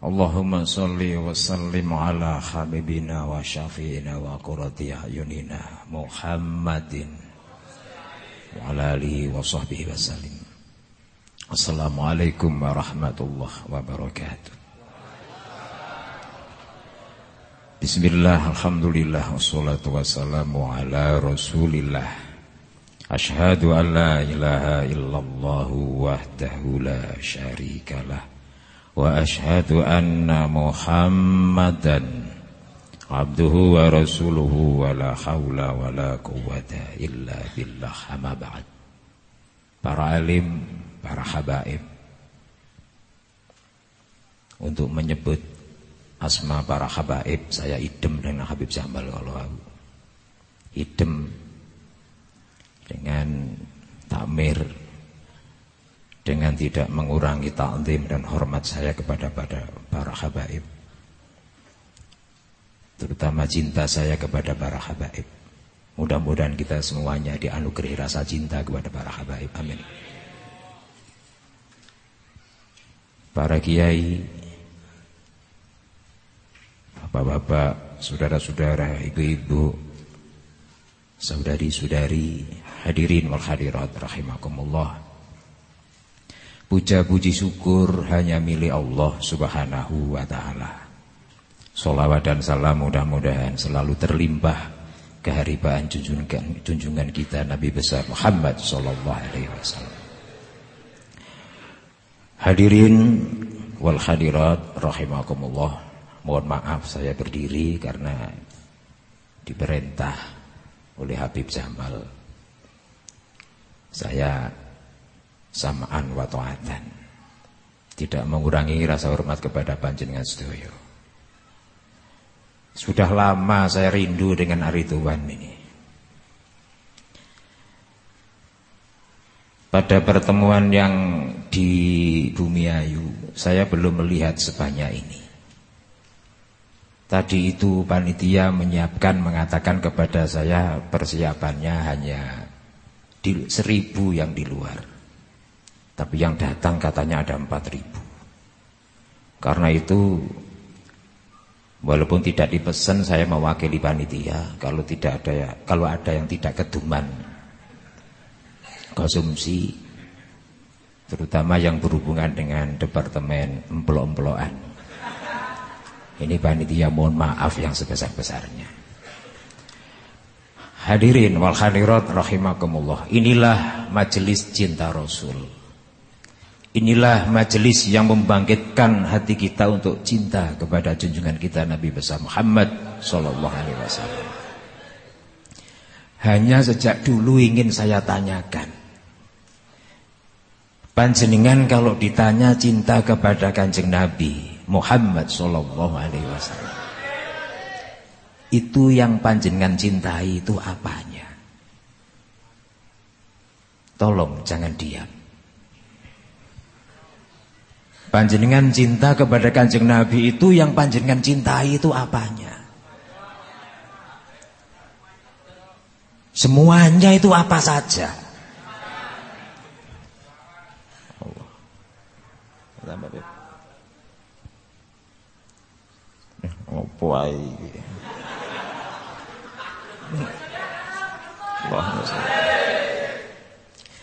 Allahumma salli wa sallim ala habibina wa syafi'ina wa qurrati ayunina Muhammadin wa ala alihi wa sahbihi wa sallim. Assalamualaikum warahmatullahi wabarakatuh. Bismillah, alhamdulillah, wassalatu wassalamu ala rasulillah Ashhadu an la ilaha illallah wahdahu la syarikalah واشهد ان محمدا عبده ورسوله ولا حول ولا قوه الا بالله اما بعد para alim para habaib untuk menyebut asma para habaib saya idem dengan Habib Jamal kalau aku idem dengan takmir dengan tidak mengurangi ta'zim dan hormat saya kepada pada para habaib. Terutama cinta saya kepada para habaib. Mudah-mudahan kita semuanya dianugerahi rasa cinta kepada para habaib. Amin. Para kiai, bapak-bapak, saudara-saudara, ibu-ibu, saudari-saudari, hadirin wal hadirat rahimakumullah. Puja-puji syukur hanya milik Allah subhanahu wa ta'ala. Salawat dan salam mudah-mudahan selalu terlimpah Keharibaan junjungan, junjungan kita Nabi besar Muhammad sallallahu alaihi wasallam. Hadirin wal hadirat rahimakumullah Mohon maaf saya berdiri karena diperintah oleh Habib Jamal Saya samaan wa ta'atan. Tidak mengurangi rasa hormat kepada panjenengan sedaya. Sudah lama saya rindu dengan hari Tuhan ini. Pada pertemuan yang di Bumi Ayu, saya belum melihat sebanyak ini. Tadi itu panitia menyiapkan mengatakan kepada saya persiapannya hanya di, seribu yang di luar. Tapi yang datang katanya ada 4000 Karena itu Walaupun tidak dipesan saya mewakili panitia. Kalau tidak ada ya, kalau ada yang tidak keduman Konsumsi Terutama yang berhubungan dengan Departemen emplok-emplokan. Ini panitia mohon maaf yang sebesar-besarnya. Hadirin wal rahimakumullah. Inilah majelis cinta Rasul Inilah majelis yang membangkitkan hati kita untuk cinta kepada junjungan kita Nabi besar Muhammad sallallahu alaihi wasallam. Hanya sejak dulu ingin saya tanyakan. Panjenengan kalau ditanya cinta kepada Kanjeng Nabi Muhammad sallallahu alaihi wasallam. Itu yang panjenengan cintai itu apanya? Tolong jangan diam. Panjenengan cinta kepada kanjeng Nabi itu yang panjenengan cintai itu apanya? Semuanya itu apa saja? Allah. Apa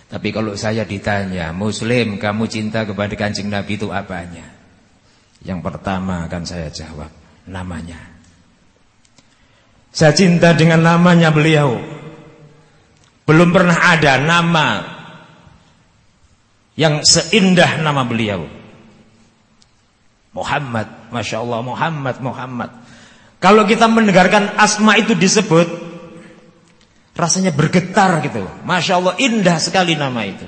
tapi kalau saya ditanya, Muslim kamu cinta kepada kancing Nabi itu apanya? Yang pertama akan saya jawab, namanya. Saya cinta dengan namanya beliau. Belum pernah ada nama yang seindah nama beliau. Muhammad, Masya Allah Muhammad, Muhammad. Kalau kita mendengarkan asma itu disebut, Rasanya bergetar gitu. Masya Allah indah sekali nama itu.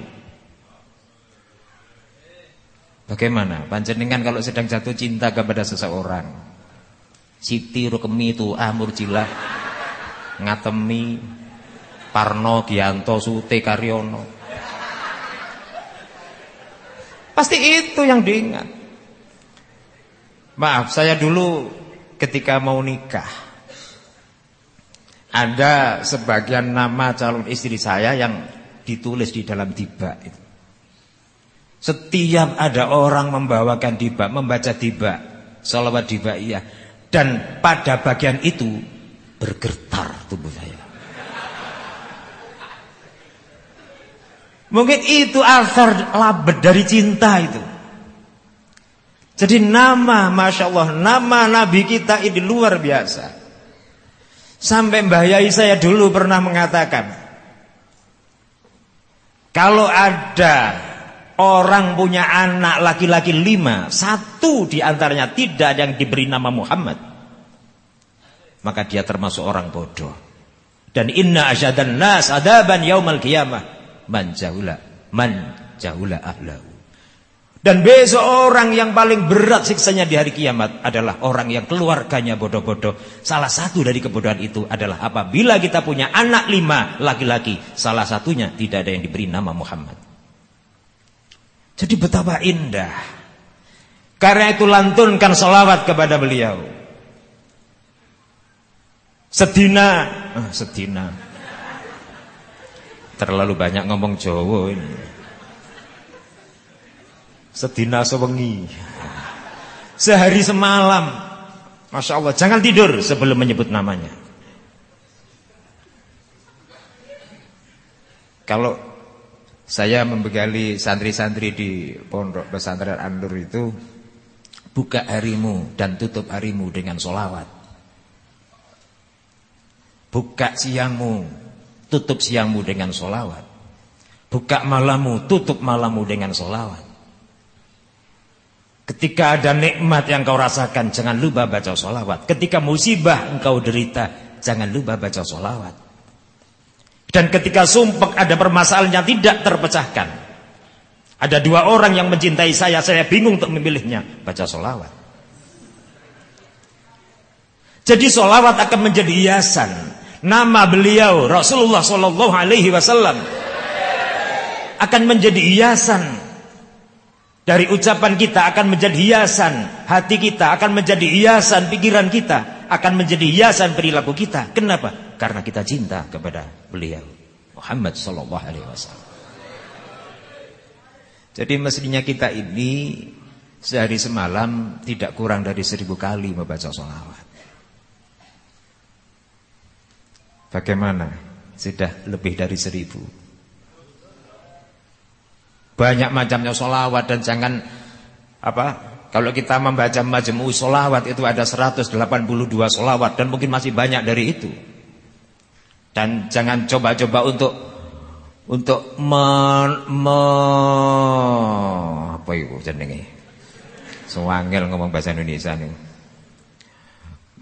Bagaimana? Panjenengan kalau sedang jatuh cinta kepada seseorang. Siti Rukemi itu Amur Jilah. Ngatemi. Parno Gianto Sute Karyono. Pasti itu yang diingat. Maaf, saya dulu ketika mau nikah ada sebagian nama calon istri saya yang ditulis di dalam tiba itu. Setiap ada orang membawakan tiba, membaca tiba, Salawat dibaiyah. Dan pada bagian itu bergetar tubuh saya. Mungkin itu asar labet dari cinta itu. Jadi nama Masya Allah Nama Nabi kita ini luar biasa Sampai Mbah Yai saya dulu pernah mengatakan Kalau ada Orang punya anak laki-laki lima Satu di antaranya tidak yang diberi nama Muhammad Maka dia termasuk orang bodoh. Dan inna asyadan nas adaban yaumal qiyamah Man jahula Man jahula ahlahu dan besok orang yang paling berat siksanya di hari kiamat adalah orang yang keluarganya bodoh-bodoh. Salah satu dari kebodohan itu adalah apabila kita punya anak lima laki-laki. Salah satunya tidak ada yang diberi nama Muhammad. Jadi betapa indah. Karena itu lantunkan salawat kepada beliau. Sedina. Ah, sedina. Terlalu banyak ngomong Jawa ini. Sedina sewengi. Sehari semalam. Masya Allah. Jangan tidur sebelum menyebut namanya. Kalau saya membegali santri-santri di pondok pesantren Andur itu buka harimu dan tutup harimu dengan solawat. Buka siangmu, tutup siangmu dengan solawat. Buka malammu, tutup malammu dengan solawat. Ketika ada nikmat yang kau rasakan, jangan lupa baca solawat. Ketika musibah engkau derita, jangan lupa baca solawat. Dan ketika sumpah ada permasalahan yang tidak terpecahkan. Ada dua orang yang mencintai saya, saya bingung untuk memilihnya. Baca solawat. Jadi solawat akan menjadi hiasan. Nama beliau Rasulullah Sallallahu Alaihi Wasallam akan menjadi hiasan dari ucapan kita akan menjadi hiasan hati kita, akan menjadi hiasan pikiran kita, akan menjadi hiasan perilaku kita. Kenapa? Karena kita cinta kepada beliau Muhammad sallallahu alaihi wasallam. Jadi mestinya kita ini sehari semalam tidak kurang dari seribu kali membaca sholawat. Bagaimana? Sudah lebih dari seribu. Banyak macamnya solawat dan jangan apa? Kalau kita membaca majmu solawat itu ada 182 solawat dan mungkin masih banyak dari itu. Dan jangan coba-coba untuk untuk men, me, apa itu jenenge? Sewangil ngomong bahasa Indonesia nih.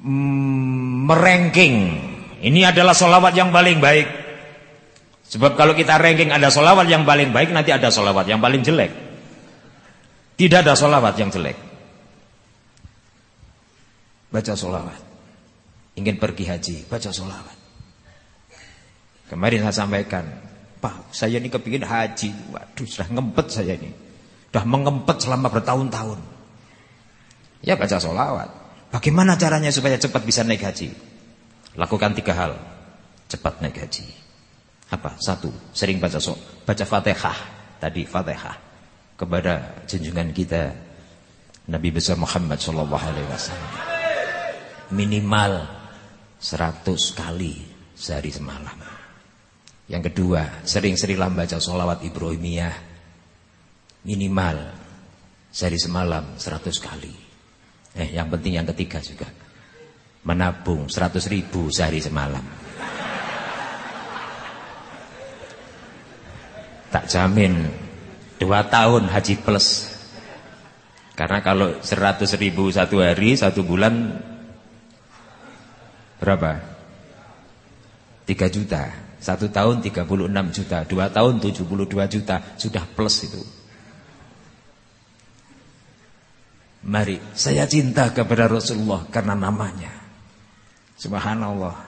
Mm, meranking. Ini adalah solawat yang paling baik. Sebab kalau kita ranking ada solawat yang paling baik Nanti ada solawat yang paling jelek. Tidak ada solawat yang jelek. Baca solawat Ingin pergi haji Baca solawat Kemarin saya sampaikan Pak saya ini kepingin haji. Waduh sudah ngempet saya ini. Sudah mengempet selama bertahun-tahun. Ya baca solawat Bagaimana caranya supaya cepat bisa naik haji? Lakukan tiga hal. Cepat naik haji apa? Satu, sering baca so, baca Fatihah tadi Fatihah kepada junjungan kita Nabi besar Muhammad sallallahu alaihi wasallam. Minimal 100 kali sehari semalam. Yang kedua, sering-seringlah baca solawat Ibrahimiyah minimal sehari semalam 100 kali. Eh, yang penting yang ketiga juga menabung 100 ribu sehari semalam. Tak jamin. Dua tahun haji plus. Karena kalau seratus ribu satu hari satu bulan berapa? Tiga juta. Satu tahun tiga puluh enam juta. Dua tahun tujuh puluh dua juta. Sudah plus itu. Mari saya cinta kepada Rasulullah karena namanya. Subhanallah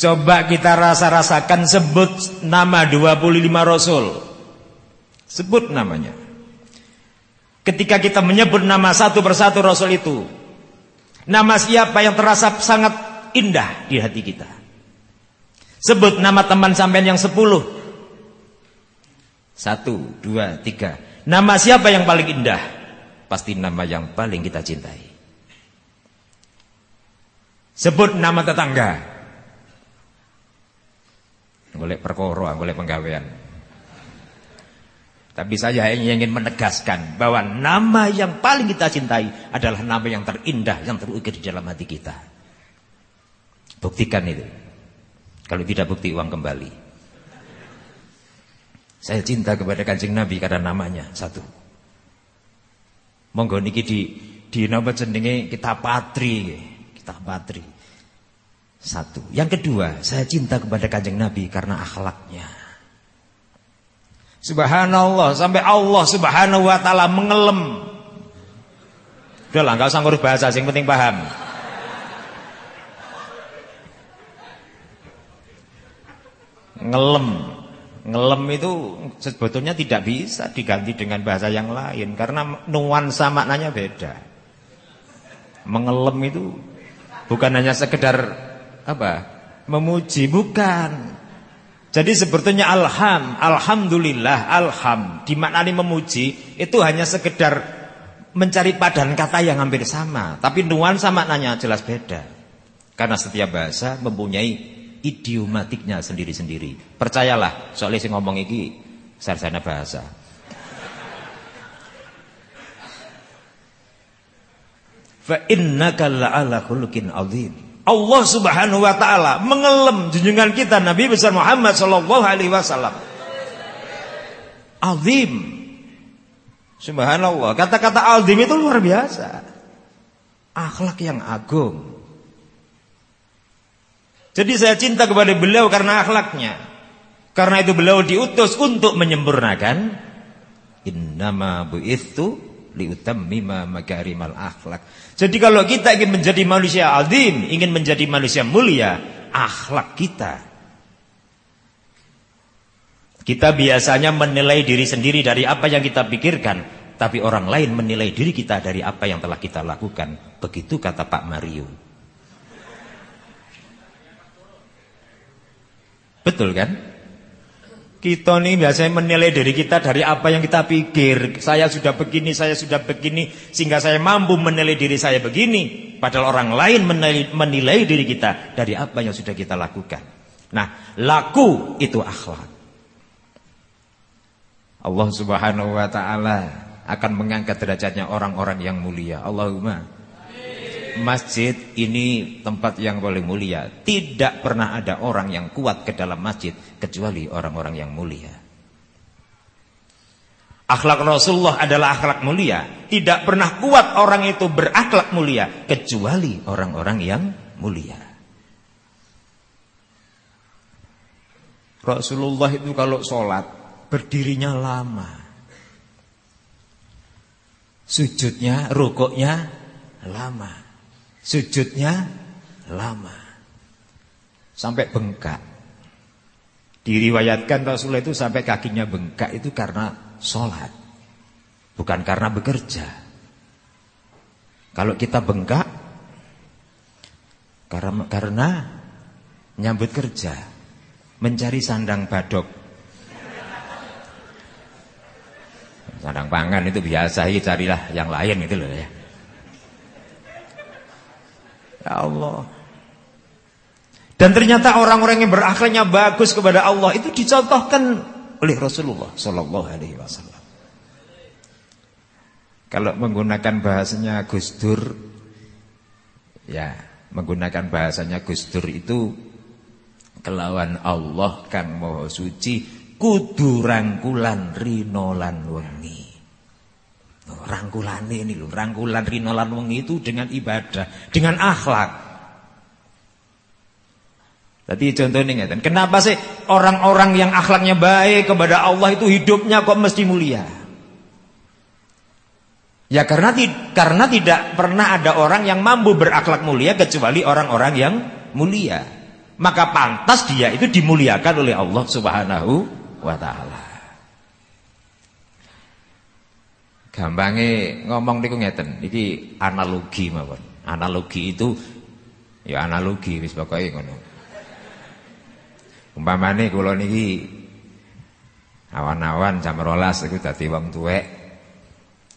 Coba kita rasa-rasakan sebut nama 25 Rasul. Sebut namanya. Ketika kita menyebut nama satu persatu Rasul itu. Nama siapa yang terasa sangat indah di hati kita. Sebut nama teman sampean yang sepuluh. Satu, dua, tiga. Nama siapa yang paling indah? pasti nama yang paling kita cintai. Sebut nama tetangga. Golek perkara, golek penggawean. Tapi saya ingin menegaskan bahwa nama yang paling kita cintai adalah nama yang terindah, yang terukir di dalam hati kita. Buktikan itu. Kalau tidak bukti uang kembali. Saya cinta kepada kancing Nabi karena namanya satu. Monggo niki di di nama jenenge kita patri, kita patri. Satu. Yang kedua, saya cinta kepada kancing Nabi karena akhlaknya. Subhanallah sampai Allah Subhanahu wa taala mengelem. Udahlah enggak usah ngurus bahasa, sing penting paham. Ngelem. Ngelem itu sebetulnya tidak bisa diganti dengan bahasa yang lain karena nuansa maknanya beda. Mengelem itu bukan hanya sekedar apa? Memuji, bukan. Jadi sebetulnya alham, alhamdulillah, alham dimaknani memuji itu hanya sekedar mencari padan kata yang hampir sama, tapi nuansa maknanya jelas beda. Karena setiap bahasa mempunyai idiomatiknya sendiri-sendiri. Percayalah, soalnya saya ngomong ini sarjana bahasa. Fa innaka la'ala khuluqin 'adzim. Allah Subhanahu wa taala mengelem junjungan kita Nabi besar Muhammad sallallahu alaihi wasallam. Azim. Subhanallah, kata-kata azim itu luar biasa. Akhlak yang agung. Jadi saya cinta kepada beliau karena akhlaknya. Karena itu beliau diutus untuk menyempurnakan innama bu'ithu liutammima makarimal akhlak. Jadi kalau kita ingin menjadi manusia azim, ingin menjadi manusia mulia, akhlak kita. Kita biasanya menilai diri sendiri dari apa yang kita pikirkan, tapi orang lain menilai diri kita dari apa yang telah kita lakukan. Begitu kata Pak Mario. Betul kan? Kita ini biasanya menilai diri kita dari apa yang kita pikir. Saya sudah begini, saya sudah begini. Sehingga saya mampu menilai diri saya begini. Padahal orang lain menilai, menilai diri kita dari apa yang sudah kita lakukan. Nah, laku itu akhlak. Allah subhanahu wa ta'ala akan mengangkat derajatnya orang-orang yang mulia. Allahumma masjid ini tempat yang paling mulia. Tidak pernah ada orang yang kuat ke dalam masjid kecuali orang-orang yang mulia. Akhlak Rasulullah adalah akhlak mulia. Tidak pernah kuat orang itu berakhlak mulia kecuali orang-orang yang mulia. Rasulullah itu kalau sholat berdirinya lama. Sujudnya, rukuknya lama. Sujudnya lama. Sampai bengkak. Diriwayatkan Rasulullah itu sampai kakinya bengkak itu karena sholat. Bukan karena bekerja. Kalau kita bengkak karena, karena nyambut kerja, mencari sandang badok. Sandang pangan itu biasa, carilah yang lain itu loh ya. Ya Allah. Dan ternyata orang-orang yang berakhlaknya bagus kepada Allah itu dicontohkan oleh Rasulullah Sallallahu Alaihi Wasallam. Kalau menggunakan bahasanya Gus Dur, ya menggunakan bahasanya Gus Dur itu kelawan Allah kang Maha Suci kudu rangkulan rinolan wengi. Rangkulan ini loh, rangkulan rinolan wengi itu dengan ibadah, dengan akhlak. Tadi contohnya ngeten. Kenapa sih orang-orang yang akhlaknya baik kepada Allah itu hidupnya kok mesti mulia? Ya karena karena tidak pernah ada orang yang mampu berakhlak mulia kecuali orang-orang yang mulia. Maka pantas dia itu dimuliakan oleh Allah Subhanahu wa taala. Gampange ngomong niku ngeten, iki analogi mawon. Analogi itu ya analogi wis pokoke ngono. Umpamane kula niki awan-awan jam 12 iku dadi wong tuwek.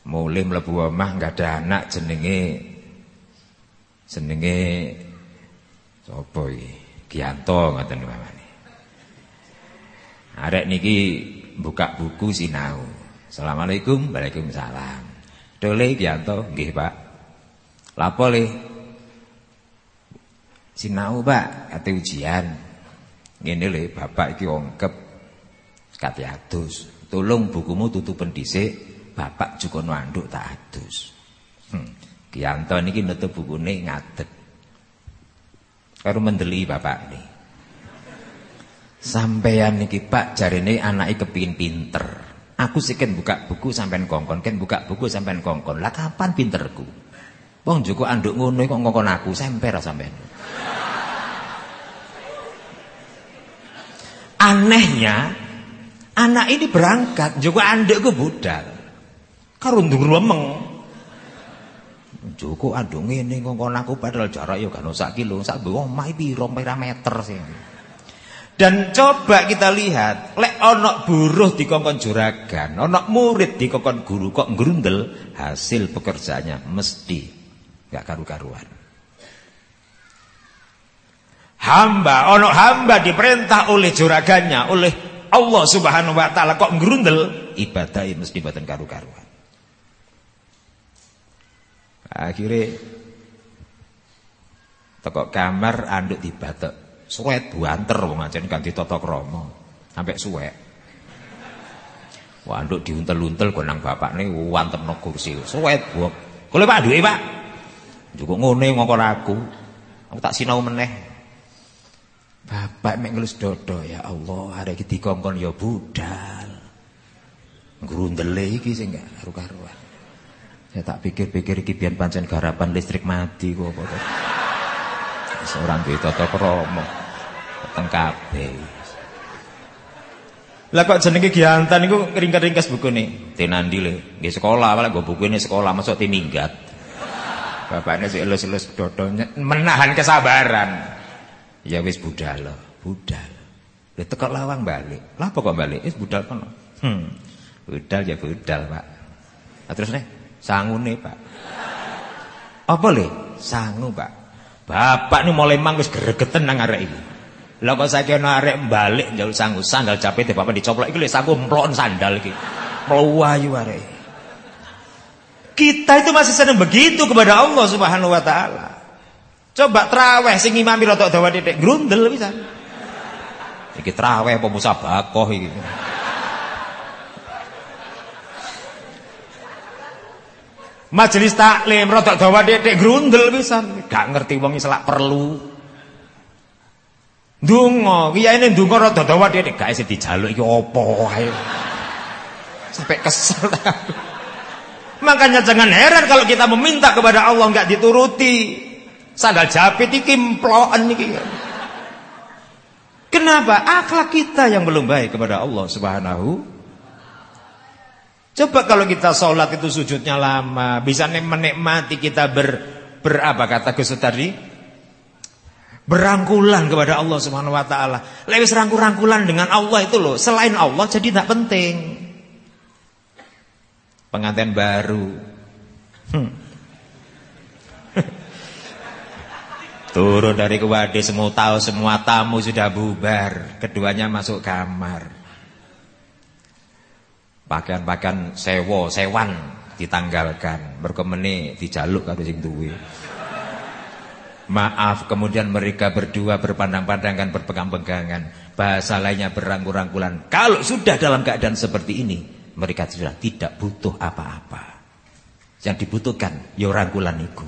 Mulai mlebu omah enggak ada anak jenenge jenenge sapa iki? Gianto ngoten mamane. Arek niki buka buku sinau. Assalamualaikum, Waalaikumsalam. Dole Gianto, nggih Pak. Lapo le? Sinau Pak, ujian. Ngene le, Bapak iki ongkep kate adus. Tolong bukumu tutupen dhisik bapak juga anduk tak adus. Hmm. Kianto niki nutup bukune ngadeg. Karo mendeli bapak ini. Sampeyan niki Pak jarine anake kepingin pinter. Aku sih kan buka buku sampean kongkon, kan buka buku sampean kongkon. Lah kapan pinterku? Wong Joko anduk ngono kok ngongkon aku semper sampean. Anehnya anak ini berangkat juga andukku budal karo ndur lemeng. Joko aduh ngene ngongkon aku padahal jarak ya kan sak kilo, sak omah piro meter sih. Dan coba kita lihat, lek ana buruh dikongkon juragan, ana murid dikongkon guru kok ngrundel, hasil pekerjaannya mesti gak karu-karuan. Hamba, ono hamba diperintah oleh juragannya, oleh Allah Subhanahu wa taala kok ngrundel, ibadahnya mesti boten karu-karuan. Akhirnya toko kamar anduk dibatek. Suwet buanter wong ajen ganti tata krama. Sampai suwek. Wah anduk diuntel-untel gonang bapakne wantemno kursi. Suwet buak. Kule Pak duwe Pak. Cukup ngene ngongkon aku. Aku tak sinau meneh. Bapak mek ngelus dodo ya Allah, arek iki dikongkon ya budal. Grundele iki sing gak karu-karuan. Saya tak pikir-pikir iki biyen pancen garapan listrik mati kok apa. Seorang duwe tata krama. Teng kabeh. Lah kok jenenge Giantan niku ringkes-ringkes bukune. Tinandi le, nggih sekolah, malah nggo bukune sekolah masuk tininggat. Bapaknya sih elus-elus dodonya menahan kesabaran. Ya wis budal budal. Lah tekok lawang balik. Lah apa kok balik? Wis budal kono. Hmm. Budal ya budal, Pak. Nah, terus nih Sangune, Pak. Apa le? Sangu, Pak. Bapak ini mulai mang wis gregeten nang arek iki. Lah kok saiki ana arek balik njaluk sangu, sandal capite bapak dicoplok iki lho sangu mplon sandal iki. Mlayu arek. Kita itu masih senang begitu kepada Allah Subhanahu wa taala. Coba traweh sing imami rotok dawa titik grundel bisa. Iki traweh apa musabakoh iki. Majelis taklim rodok dawa dedek grundel pisan. Gak ngerti wong selak perlu. Ndonga, kiyane ndonga rodok dawa dedek gak isih dijaluk iki opo ae. Sampai kesel Makanya jangan heran kalau kita meminta kepada Allah nggak dituruti. Sandal japit iki mploken iki. Kenapa? Akhlak kita yang belum baik kepada Allah Subhanahu Coba kalau kita sholat itu sujudnya lama, bisa menikmati kita ber, ber apa kata Gus tadi? Berangkulan kepada Allah Subhanahu wa taala. Lewis rangkul-rangkulan dengan Allah itu loh, selain Allah jadi tidak penting. Pengantin baru. Hmm. Turun dari kewade semua tahu semua tamu sudah bubar, keduanya masuk kamar pakaian-pakaian sewo, sewan ditanggalkan. Berkemeni dijaluk karo sing duwe. Maaf, kemudian mereka berdua berpandang-pandangan, berpegang-pegangan. Bahasa lainnya berangkul-rangkulan. Kalau sudah dalam keadaan seperti ini, mereka sudah tidak butuh apa-apa. Yang dibutuhkan ya rangkulan itu.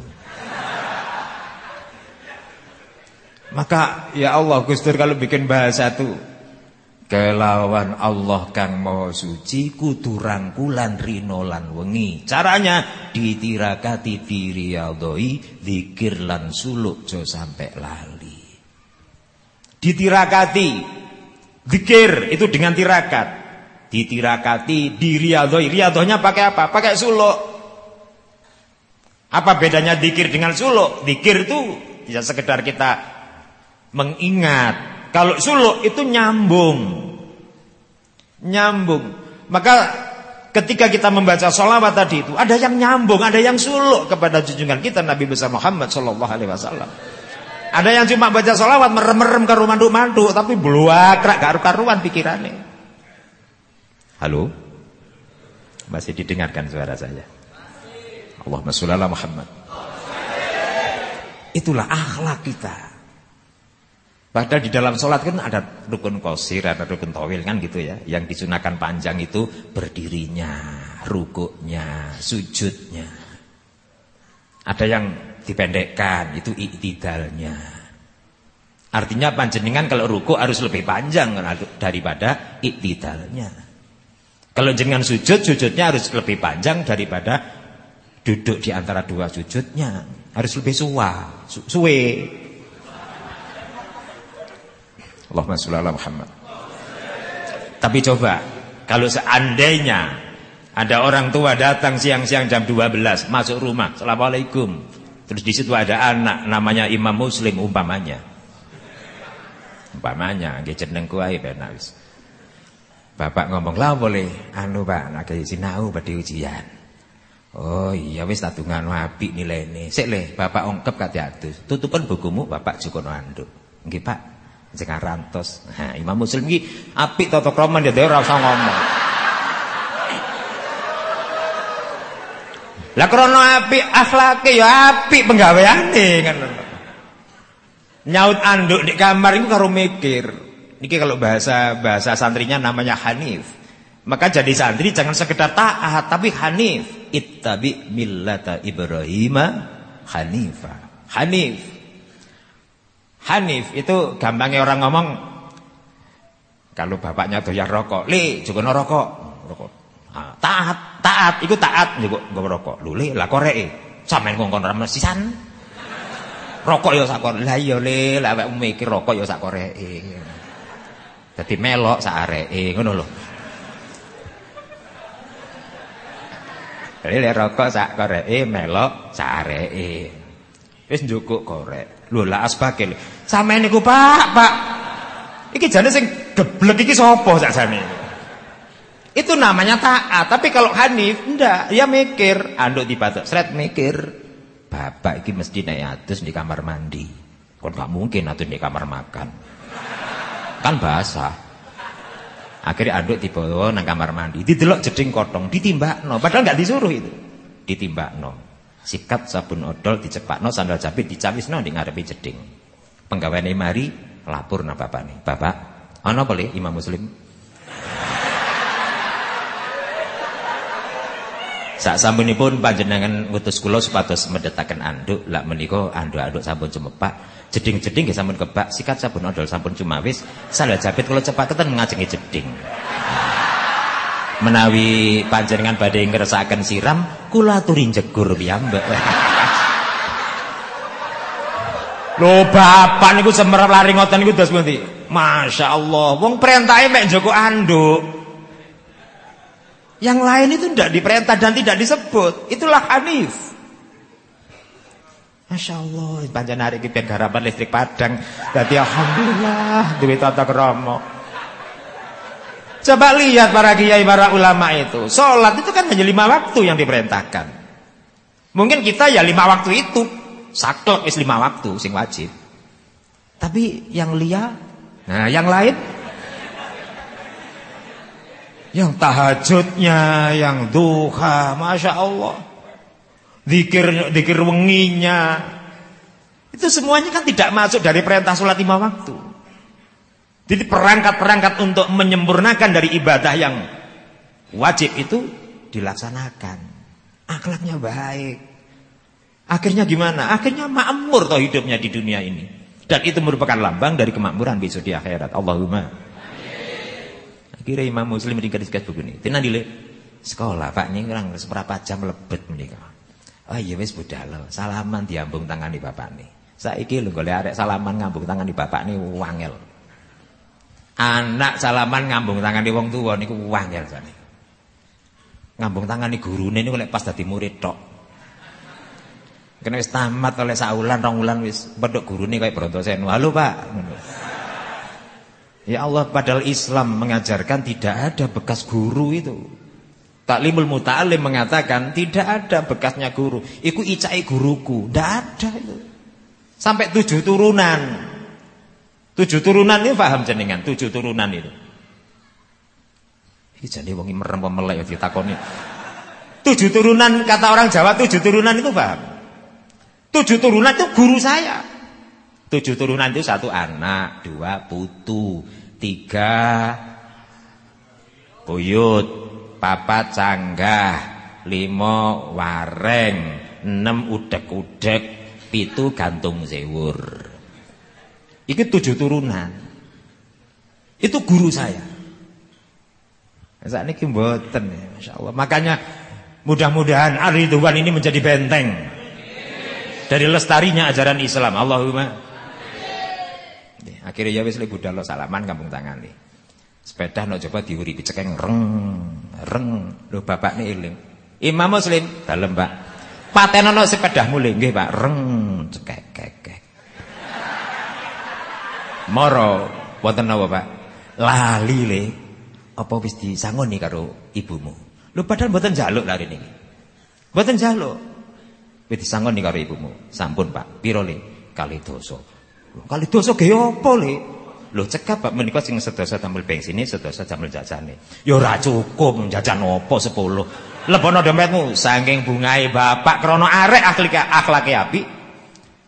Maka ya Allah Gustur kalau bikin bahasa itu Kelawan Allah kang maha suci kudu rangkulan rino lan wengi. Caranya ditirakati firiyadhoi zikir lan suluk jo sampai lali. Ditirakati zikir itu dengan tirakat. Ditirakati diriyadhoi. Riyadhonya pakai apa? Pakai suluk. Apa bedanya dikir dengan suluk? Dikir itu bisa sekedar kita mengingat kalau suluk itu nyambung. Nyambung. Maka ketika kita membaca sholawat tadi itu ada yang nyambung, ada yang suluk kepada junjungan kita Nabi besar Muhammad Wasallam. Ada yang cuma baca sholawat merem-merem ke rumah mandu tapi bluak gak karu-karuan pikirannya. Halo, masih didengarkan suara saya. Allahumma sholli Muhammad. Itulah akhlak kita. Padahal di dalam sholat kan ada rukun kosir, ada rukun tawil kan gitu ya. Yang disunahkan panjang itu berdirinya, rukuknya, sujudnya. Ada yang dipendekkan, itu iktidalnya. Artinya panjenengan kalau ruku harus lebih panjang daripada iktidalnya. Kalau jenengan sujud, sujudnya harus lebih panjang daripada duduk di antara dua sujudnya. Harus lebih suwa, suwe. Allahumma sholli ala Muhammad. Tapi coba kalau seandainya ada orang tua datang siang-siang jam 12 masuk rumah, Assalamualaikum. Terus di situ ada anak namanya Imam Muslim umpamanya. Umpamanya nggih jeneng kuwi penak wis. Bapak ngomong, "Lah boleh anu Pak, nak sinau badhe ujian." Oh iya wis tatungan apik nilainya. Sik le, Bapak ongkep kate adus. Tutupan bukumu Bapak Jukono anduk. Nggih Pak. Jangan rantos. Nah, Imam Muslim iki apik tata krama dia ora usah ngomong. Lah krana apik akhlake ya apik penggaweane kan. Nyaut anduk di kamar itu karo mikir. Niki kalau bahasa bahasa santrinya namanya Hanif. Maka jadi santri jangan sekedar taat tapi Hanif. Ittabi millata Ibrahim Hanifa. Hanif. Hanif itu gampangnya orang ngomong kalau bapaknya doyan rokok, "Le, juga rokok." Rokok. Taat, taat iku taat juga nggo rokok. Lho le, lah koreke sampean ngongkon ra sisan. Rokok ya sak korek. Lah iya le, lah mikir rokok ya sak koreke. Dadi melok sak areke, ngono lho. Jadi rokok sak koreke melok sak areke. Wis njukuk korek. Lho lah asbake. Sampeyan niku Pak, Pak. Iki jane sing geblek iki sapa sakjane? Itu namanya taat. Tapi kalau Hanif ndak, dia mikir, anduk dibatuk sret mikir. Bapak iki mesti naik atus di kamar mandi. Kon gak mungkin atus di kamar makan. Kan basah. Akhirnya anduk dibawa nang kamar mandi. Didelok jeding kotong, ditimbakno. Padahal nggak disuruh itu. Ditimbakno. Sikat sabun odol dicepakno sandal jepit dicawisno di ngarepi jeding. Penggaweane mari lapor nang nih Bapak, ana boleh Imam Muslim? Sak sampunipun panjenengan ngutus kula supados medhetaken anduk, lak menika anduk-anduk sampun cumepak, jeding-jeding nggih sampun kebak, sikat sabun odol sampun cumawis, sandal jepit kula cepaketen ngajengi jeding menawi panjenengan badhe ngersakaken siram kula aturi jegur piyambak Lho bapak niku semerap lari ngoten niku dos pundi? Masyaallah, wong perintahe mek Joko anduk. Yang lain itu tidak diperintah dan tidak disebut. Itulah Hanif. Masya Allah, panjang hari kita garapan listrik padang. Jadi alhamdulillah, duit tata keromo. Coba lihat para kiai, para ulama itu. Sholat itu kan hanya lima waktu yang diperintahkan. Mungkin kita ya lima waktu itu. Saklek is lima waktu, sing wajib. Tapi yang lia, nah yang lain. Yang tahajudnya, yang duha, Masya Allah. Dikir, dikir wenginya. Itu semuanya kan tidak masuk dari perintah sholat lima waktu. Jadi perangkat-perangkat untuk menyempurnakan dari ibadah yang wajib itu dilaksanakan. Akhlaknya baik. Akhirnya gimana? Akhirnya makmur toh hidupnya di dunia ini. Dan itu merupakan lambang dari kemakmuran besok di akhirat. Allahumma. Akhirnya Imam Muslim di gadis buku ini. Tina dile sekolah Pak ini kurang seberapa jam lebet menikah. Oh iya wis budal Salaman diambung tangan di bapak nih. Saiki lho golek arek salaman ngambung tangan di bapak nih wangel. Anak salaman ngambung tangan di wong tua niku wangel jane. Ngambung tangan di gurune niku lek pas dadi murid tok. Kena wis tamat oleh saulan rong wulan wis pedhok gurune kaya Brontoseno. Halo Pak. Ya Allah padahal Islam mengajarkan tidak ada bekas guru itu. Taklimul muta'alim mengatakan tidak ada bekasnya guru. Iku icai guruku. Tidak ada itu. Sampai tujuh turunan. Tujuh turunan ini paham jenengan. Tujuh turunan itu. Ini jadi wongi merem pemelek ditakoni. Tujuh turunan kata orang Jawa tujuh turunan itu paham. Tujuh turunan itu guru saya. Tujuh turunan itu satu anak, dua putu, tiga buyut, papat canggah, lima wareng, enam udek-udek, pitu gantung sewur. Itu tujuh turunan. Itu guru saya. Saat ini kimboten ya, Masya Allah. Makanya mudah-mudahan Ar-Ridwan ini menjadi benteng dari lestarinya ajaran Islam. Allahumma. Akhirnya ya wis budal salaman kampung tangan nih. Sepeda no coba diuripi cekeng reng reng. Lho bapak nih iling. Imam Muslim dalem, Pak. Patenono sepeda mulai nggih, Pak. Reng cekek kek. Moro wonten napa, Pak? Lali le. Apa wis disangoni karo ibumu? Lho padahal mboten njaluk lari niki. Mboten njaluk. Wis disangoni karo ibumu. Sampun, Pak. Piro le? Kali dosa. Kali dosa ge apa le? Lho cekap Pak menika sing sedasa damel bensin sedasa damel jajane. Ya ora cukup jajan apa 10. Lebono dompetmu saking bungae bapak krana arek akhlake akhlake api.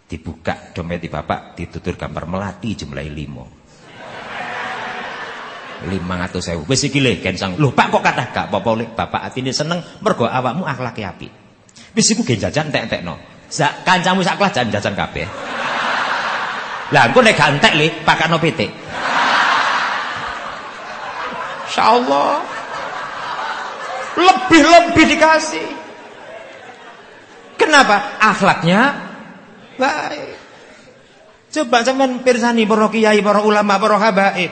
Dibuka dompet di bapak ditutur gambar melati jumlahe 5. 500 sewu. Wis iki le gensang. Lho Pak kok kathah gak apa-apa le. Bapak atine seneng mergo awakmu akhlake api. Wis iku ge jajan entek-entekno. Sak kancamu sak kelas jajan kabeh. Lah engko nek gantek le pakakno PT. Insyaallah. Lebih-lebih dikasih. Kenapa? Akhlaknya baik. Coba zaman pirsani para kiai, para ulama, para habaib.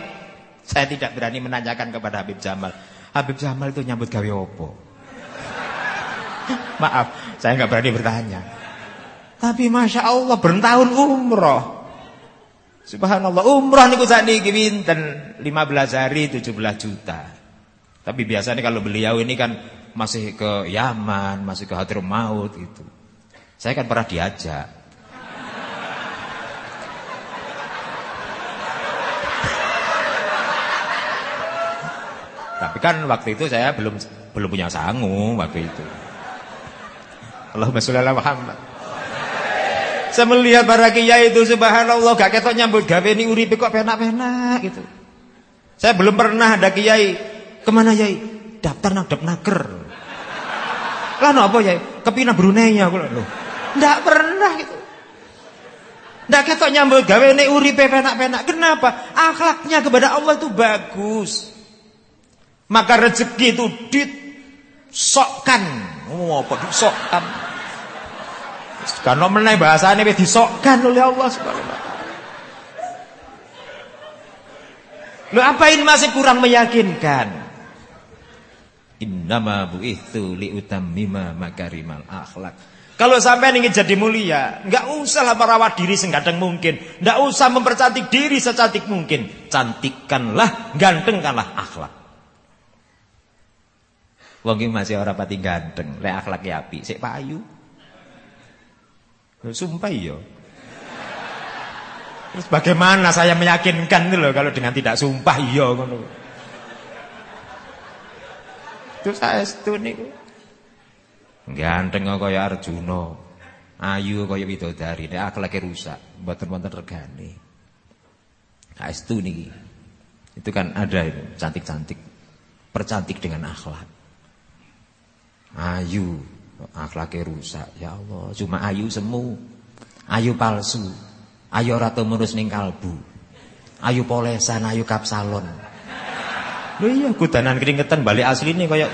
Saya tidak berani menanyakan kepada Habib Jamal. Habib Jamal itu nyambut gawe opo? Maaf, saya nggak berani bertanya. Tapi masya Allah bertahun umroh. Subhanallah, umrah niku sakniki pinten? 15 hari 17 juta. Tapi biasanya kalau beliau ini kan masih ke Yaman, masih ke Hadramaut gitu. Saya kan pernah diajak. Tapi kan waktu itu saya belum belum punya sangu waktu itu. Allahumma sholli Muhammad. Saya melihat para kiai itu subhanallah gak ketok nyambut gawe ini uripe kok penak-penak gitu. Saya belum pernah ada kiai ke mana yai? Daftar nang naker. Lah apa yai? Kepina Brunei aku lho. Ndak pernah gitu. Ndak ketok nyambut gawe ini uripe penak-penak. Kenapa? Akhlaknya kepada Allah itu bagus. Maka rezeki itu disokkan. Oh, apa disokkan? Karena meneh bahasane wis disokkan oleh Allah Subhanahu wa. Lu apa ini masih kurang meyakinkan? Innama bu'ithu liutammima makarimal akhlak. Kalau sampai ingin jadi mulia, enggak usahlah merawat diri segadang mungkin, enggak usah mempercantik diri secantik mungkin. Cantikkanlah, gantengkanlah akhlak. Wong masih orang pati ganteng, lek akhlaknya api, sik payu. Sumpah iya. Terus bagaimana saya meyakinkan itu loh kalau dengan tidak sumpah iya ngono. Saya itu niku. Ganteng kaya Arjuna. Ayu kaya widodari, nek akhlake rusak, mboten-mboten regane. Saestu niki. Itu kan ada itu, cantik-cantik. Percantik dengan akhlak. Ayu, akhlaknya rusak. Ya Allah cuma ayu semu. Ayu palsu. Ayu ratu menurus ning kalbu. Ayu polesan ayu kapsalon. Lho iya kudanan keringetan balik asli nih kayak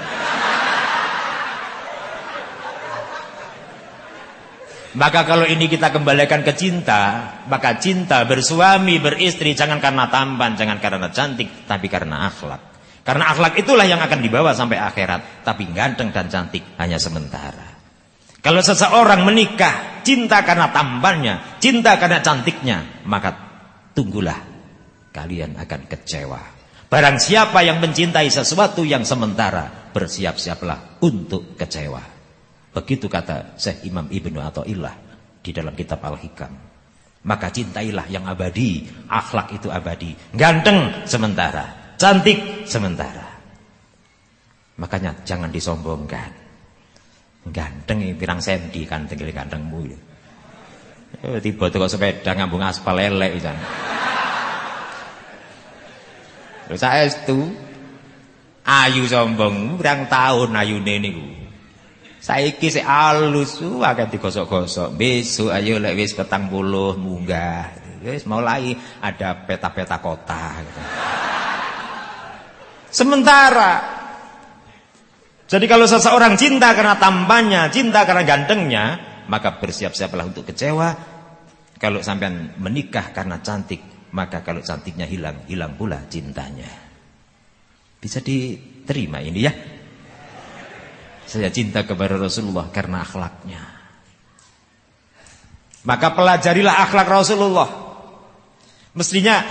Maka kalau ini kita kembalikan ke cinta Maka cinta bersuami, beristri Jangan karena tampan, jangan karena cantik Tapi karena akhlak karena akhlak itulah yang akan dibawa sampai akhirat. Tapi ganteng dan cantik hanya sementara. Kalau seseorang menikah cinta karena tampannya, cinta karena cantiknya, maka tunggulah kalian akan kecewa. Barang siapa yang mencintai sesuatu yang sementara, bersiap-siaplah untuk kecewa. Begitu kata Syekh Imam Ibnu Athaillah di dalam kitab Al-Hikam. Maka cintailah yang abadi, akhlak itu abadi. Ganteng sementara, cantik sementara. Makanya jangan disombongkan. Ganteng pirang sendi kan tinggal gantengmu. Eh, tiba tuh kok sepeda ngambung aspal lelek jan. Saya itu ayu sombong, pirang tahun ayune niku. Saiki sik alus akeh digosok-gosok. Besok ayo lek wis petang puluh munggah. Wis mulai ada peta-peta kota gitu. Sementara jadi kalau seseorang cinta karena tampannya, cinta karena gantengnya, maka bersiap-siaplah untuk kecewa. Kalau sampean menikah karena cantik, maka kalau cantiknya hilang, hilang pula cintanya. Bisa diterima ini ya? Saya cinta kepada Rasulullah karena akhlaknya. Maka pelajarilah akhlak Rasulullah. Mestinya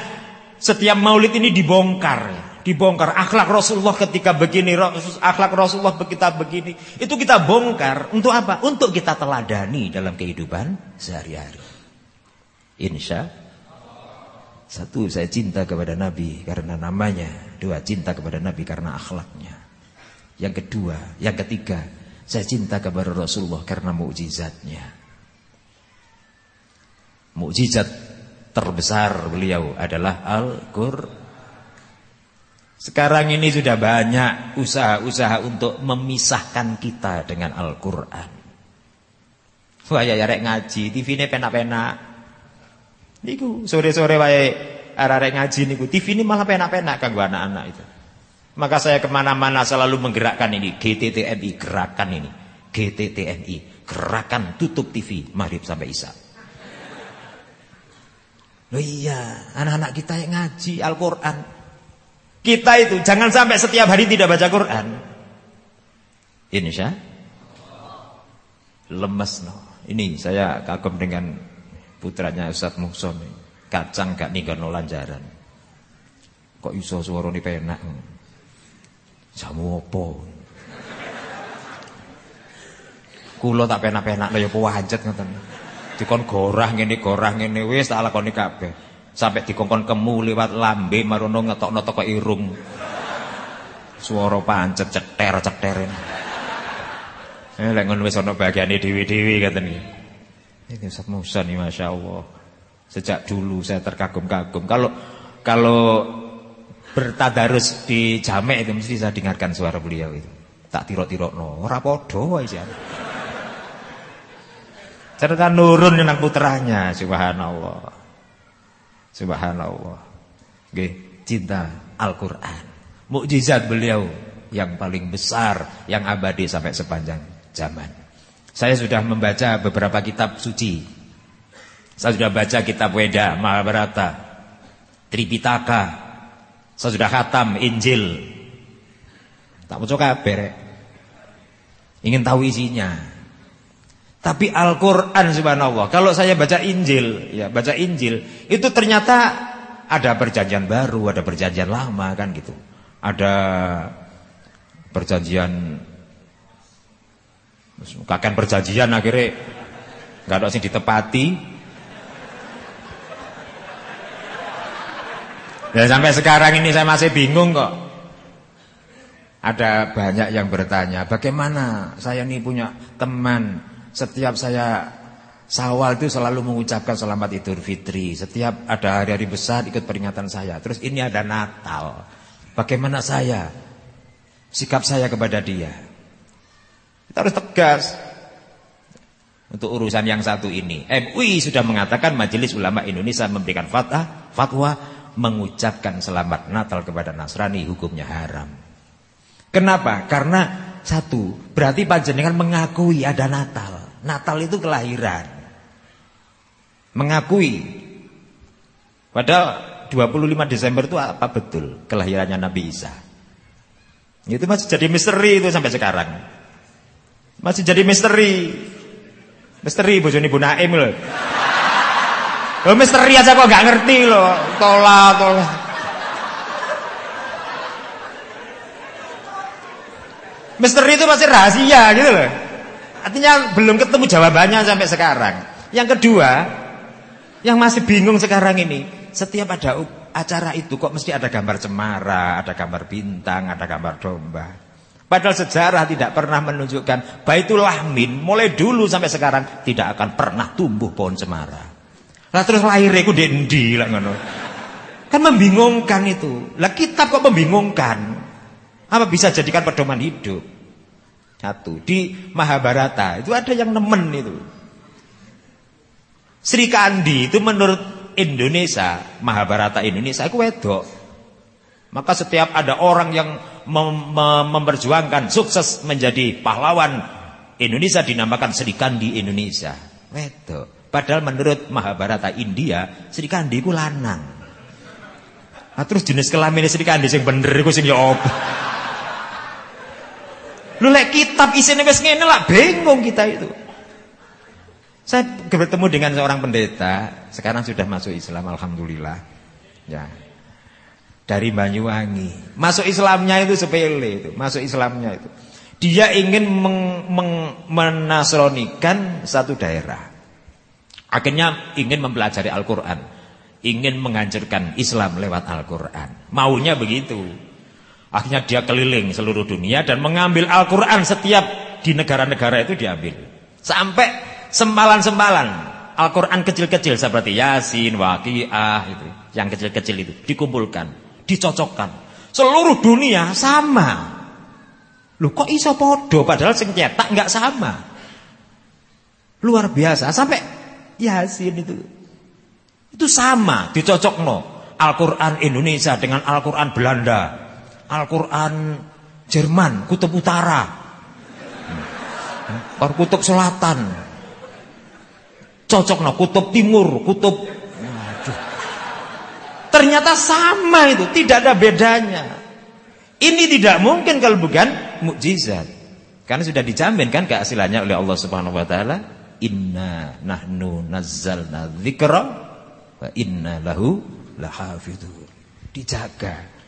setiap maulid ini dibongkar. Dibongkar akhlak Rasulullah ketika begini, akhlak Rasulullah ketika begini. Itu kita bongkar untuk apa? Untuk kita teladani dalam kehidupan sehari-hari. Insya Satu, saya cinta kepada Nabi karena namanya. Dua, cinta kepada Nabi karena akhlaknya. Yang kedua, yang ketiga, saya cinta kepada Rasulullah karena mukjizatnya. Mukjizat terbesar beliau adalah Al-Qur'an. Sekarang ini sudah banyak usaha-usaha untuk memisahkan kita dengan Al-Qur'an. Wah ya rek ngaji, TV ini penak-penak. Niku sore-sore wae arek ngaji niku, TV ini malah penak-penak kanggo anak-anak itu. Maka saya ke mana-mana selalu menggerakkan ini GTTNI gerakan ini GTTNI gerakan tutup TV maghrib sampai isya Loh iya anak-anak kita yang ngaji Al-Quran Kita itu jangan sampai setiap hari tidak baca Quran Insya Lemes no Ini saya kagum dengan putranya Ustaz Muhson Kacang gak nih lanjaran Kok iso suara ini penak Jamu apa? Kula tak penak-penak ya pancet ngoten. Dikon gorah ngene gorah ngene wis tak lakoni kabeh. Sampai dikongkon kemu liwat lambe marono ngetokno toko irung. Suara pancet ceter-ceterin. Eh lek ngono wis ana bagiane dewi-dewi ngoten iki. Ini Ustaz Musa nih Masya Allah Sejak dulu saya terkagum-kagum Kalau kalau bertadarus di jamek itu mesti saya dengarkan suara beliau itu. Tak tiro-tiro no, ora padha wae Cerita nurun nang putranya, subhanallah. Subhanallah. Nggih, cinta Al-Qur'an. Mukjizat beliau yang paling besar, yang abadi sampai sepanjang zaman. Saya sudah membaca beberapa kitab suci. Saya sudah baca kitab Weda, Mahabharata, Tripitaka, saya sudah khatam Injil. Tak mau coba kabeh. Ingin tahu isinya. Tapi Al-Qur'an subhanallah, kalau saya baca Injil, ya baca Injil, itu ternyata ada perjanjian baru, ada perjanjian lama kan gitu. Ada perjanjian kakek perjanjian akhirnya nggak ada sing ditepati Dan sampai sekarang ini saya masih bingung kok. Ada banyak yang bertanya, bagaimana saya ini punya teman, setiap saya Sawal itu selalu mengucapkan selamat Idul Fitri. Setiap ada hari-hari besar ikut peringatan saya. Terus ini ada Natal. Bagaimana saya? Sikap saya kepada dia. Kita harus tegas. Untuk urusan yang satu ini. MUI sudah mengatakan Majelis Ulama Indonesia memberikan fatwa, fatwa mengucapkan selamat Natal kepada Nasrani hukumnya haram. Kenapa? Karena satu, berarti panjenengan mengakui ada Natal. Natal itu kelahiran. Mengakui. Padahal 25 Desember itu apa betul kelahirannya Nabi Isa? Itu masih jadi misteri itu sampai sekarang. Masih jadi misteri. Misteri bojone Ibu Naim loh. Lo misteri aja kok gak ngerti loh. Tola, tola. Misteri itu pasti rahasia gitu loh. Artinya belum ketemu jawabannya sampai sekarang. Yang kedua, yang masih bingung sekarang ini, setiap ada acara itu kok mesti ada gambar cemara, ada gambar bintang, ada gambar domba. Padahal sejarah tidak pernah menunjukkan Baitul Lahmin mulai dulu sampai sekarang tidak akan pernah tumbuh pohon cemara. Lah terus lahir iku dendi lah ngono. Kan membingungkan itu. Lah kitab kok membingungkan? Apa bisa jadikan pedoman hidup? Satu, di Mahabharata itu ada yang nemen itu. Sri Kandi itu menurut Indonesia, Mahabharata Indonesia itu wedok. Maka setiap ada orang yang mem mem memperjuangkan sukses menjadi pahlawan Indonesia dinamakan Sri Kandi Indonesia. Wedok. Padahal menurut Mahabharata India, Sri Kandi itu lanang. Nah, terus jenis kelamin Sri Kandi sing bener iku sing ya? Lu lek kitab isine wis ngene lah bingung kita itu. Saya bertemu dengan seorang pendeta, sekarang sudah masuk Islam alhamdulillah. Ya. Dari Banyuwangi. Masuk Islamnya itu sepele itu, masuk Islamnya itu. Dia ingin meng, meng, menasronikan satu daerah. Akhirnya ingin mempelajari Al-Qur'an ingin menghancurkan Islam lewat Al-Quran. Maunya begitu. Akhirnya dia keliling seluruh dunia dan mengambil Al-Quran setiap di negara-negara itu diambil. Sampai sempalan-sempalan Al-Quran kecil-kecil seperti Yasin, Waqiah itu, yang kecil-kecil itu dikumpulkan, dicocokkan. Seluruh dunia sama. Loh kok iso podo padahal sing cetak nggak sama. Luar biasa sampai Yasin itu itu sama, dicocok no. Al-Quran Indonesia dengan Al-Quran Belanda. Al-Quran Jerman, Kutub Utara. Hmm. Kutub Selatan. Cocok no, Kutub Timur, Kutub... Ternyata sama itu, tidak ada bedanya. Ini tidak mungkin kalau bukan mukjizat. Karena sudah dijamin kan keasilannya oleh Allah Subhanahu wa taala, "Inna nahnu nazzalna dzikra Wa inna lahu lahafidhun. Dijaga.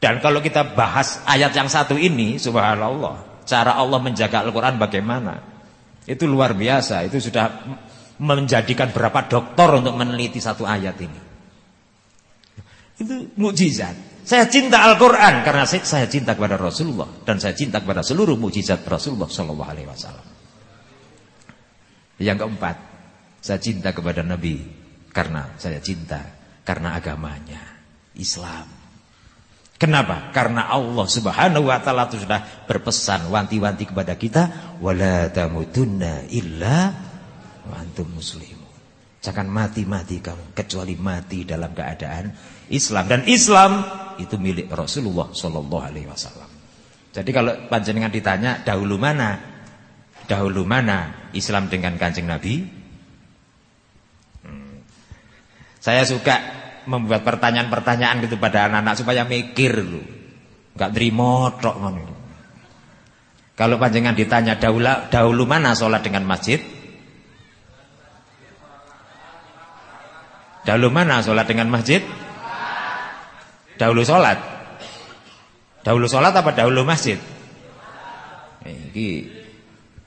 Dan kalau kita bahas ayat yang satu ini, subhanallah, cara Allah menjaga Al-Qur'an bagaimana? Itu luar biasa. Itu sudah menjadikan berapa doktor untuk meneliti satu ayat ini. Itu mukjizat. Saya cinta Al-Qur'an karena saya cinta kepada Rasulullah dan saya cinta kepada seluruh mukjizat Rasulullah sallallahu alaihi wasallam. Yang keempat, saya cinta kepada Nabi karena saya cinta, karena agamanya, Islam. Kenapa? Karena Allah Subhanahu wa taala sudah berpesan wanti-wanti kepada kita, wala tamutunna illa wa antum muslimun. Jangan mati-mati kamu kecuali mati dalam keadaan Islam dan Islam itu milik Rasulullah sallallahu alaihi wasallam. Jadi kalau panjenengan ditanya dahulu mana? Dahulu mana Islam dengan Kanjeng Nabi? Saya suka membuat pertanyaan-pertanyaan gitu pada anak-anak supaya mikir lu. Enggak terima tok ngono. Kalau panjenengan ditanya dahulu, dahulu mana sholat dengan masjid? Dahulu mana sholat dengan masjid? Dahulu sholat. Dahulu sholat apa dahulu masjid? Ini,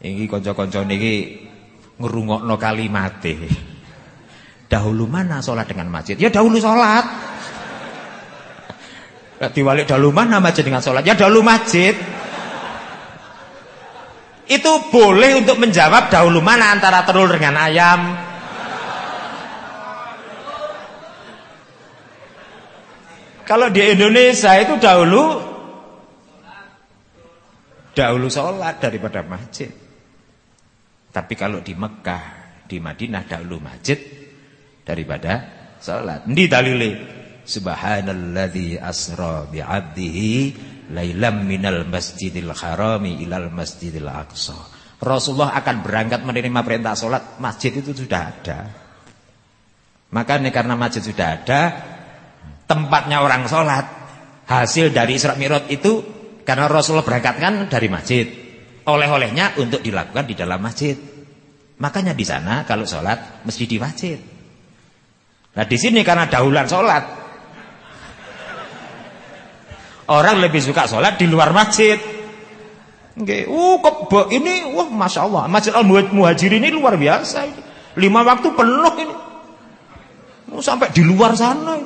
ini konco-konco niki ngrungokno kalimate. Dahulu mana sholat dengan masjid? Ya dahulu sholat. Diwalik dahulu mana masjid dengan sholat? Ya dahulu masjid. Itu boleh untuk menjawab dahulu mana antara telur dengan ayam. Kalau di Indonesia itu dahulu dahulu sholat daripada masjid. Tapi kalau di Mekah, di Madinah dahulu masjid, daripada salat. Ndi dalile? Subhanalladzi asra bi'abdihi lailam minal masjidil harami ilal masjidil aqsa. Rasulullah akan berangkat menerima perintah salat, masjid itu sudah ada. Makanya karena masjid sudah ada, tempatnya orang salat, hasil dari Isra Mi'raj itu karena Rasulullah berangkat kan dari masjid. Oleh-olehnya untuk dilakukan di dalam masjid. Makanya di sana kalau sholat mesti di masjid. Nah di sini karena dahulan sholat, orang lebih suka sholat di luar masjid. Nggih, uh ini wah Masya Allah Masjid Al Muhajir ini luar biasa ini. Lima waktu penuh ini. Oh, sampai di luar sana.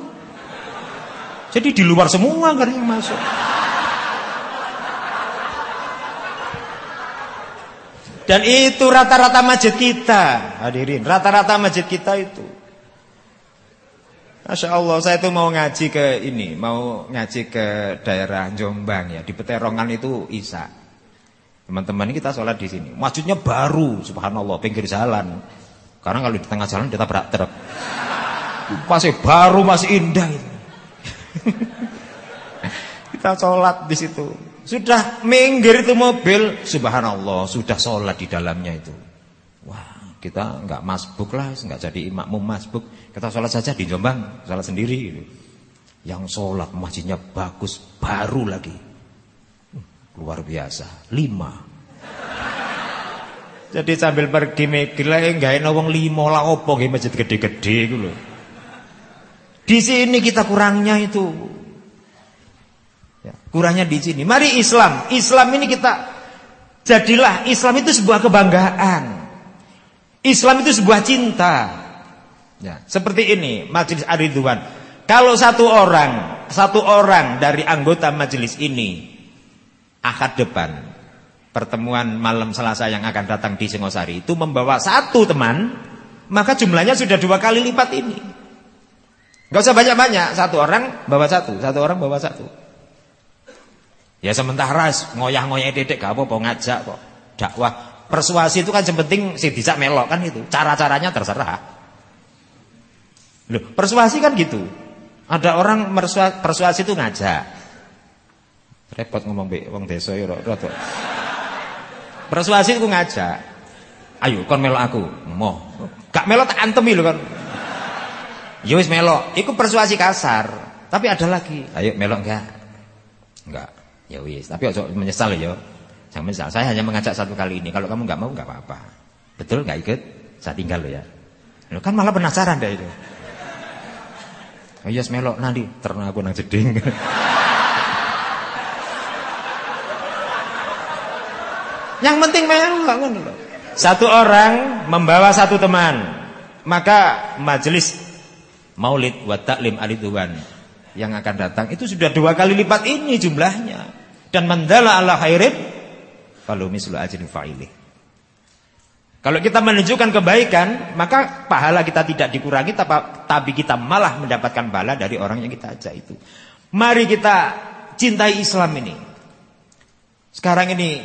Jadi di luar semua kan yang masuk. Dan itu rata-rata masjid kita, hadirin. Rata-rata masjid kita itu. Masya Allah, saya itu mau ngaji ke ini, mau ngaji ke daerah Jombang ya, di Peterongan itu Isa. Teman-teman kita sholat di sini. Masjidnya baru, subhanallah, pinggir jalan. Karena kalau di tengah jalan kita berak truk. Masih baru, masih indah itu. kita sholat di situ. Sudah minggir itu mobil, subhanallah, sudah sholat di dalamnya itu. Wah, kita nggak masbuk lah, nggak jadi makmum masbuk. Kita sholat saja di Jombang, sholat sendiri. Gitu. Yang sholat masjidnya bagus, baru lagi. Luar biasa, lima. Jadi sambil pergi mikir lah, nggak enak wong lima lah opo masjid gede-gede gitu Di sini kita kurangnya itu. Ya, kurangnya di sini. Mari Islam. Islam ini kita jadilah Islam itu sebuah kebanggaan. Islam itu sebuah cinta. Ya, seperti ini majelis Aridwan. Kalau satu orang, satu orang dari anggota majelis ini akad depan pertemuan malam Selasa yang akan datang di Singosari itu membawa satu teman, maka jumlahnya sudah dua kali lipat ini. Gak usah banyak-banyak, satu orang bawa satu, satu orang bawa satu. Ya sementara ngoyah-ngoyah dedek gak apa-apa ngajak kok. Dakwah persuasi itu kan sepenting si bisa melok kan itu. Cara-caranya terserah. Loh, persuasi kan gitu. Ada orang persuasi itu ngajak. Repot ngomong be wong desa ya rada. Persuasi itu ngajak. Ayo kon melok aku. Moh. Gak melok tak antemi lho kan. Ya wis melok. Iku persuasi kasar. Tapi ada lagi. Ayo melok enggak? Enggak. Ya wis, tapi ojo menyesal ya. Jangan menyesal. Saya hanya mengajak satu kali ini. Kalau kamu nggak mau nggak apa-apa. Betul nggak ikut? Saya tinggal lo ya. Lo kan malah penasaran deh itu. Oh iya melok nanti ternak aku nang jeding. Yang penting melok lho. Satu orang membawa satu teman. Maka majelis maulid wa taklim yang akan datang itu sudah dua kali lipat ini jumlahnya. Dan mandala ala khairin kalau mislu ajrin fa'ilih. Kalau kita menunjukkan kebaikan, maka pahala kita tidak dikurangi tapi kita malah mendapatkan pahala dari orang yang kita ajak itu. Mari kita cintai Islam ini. Sekarang ini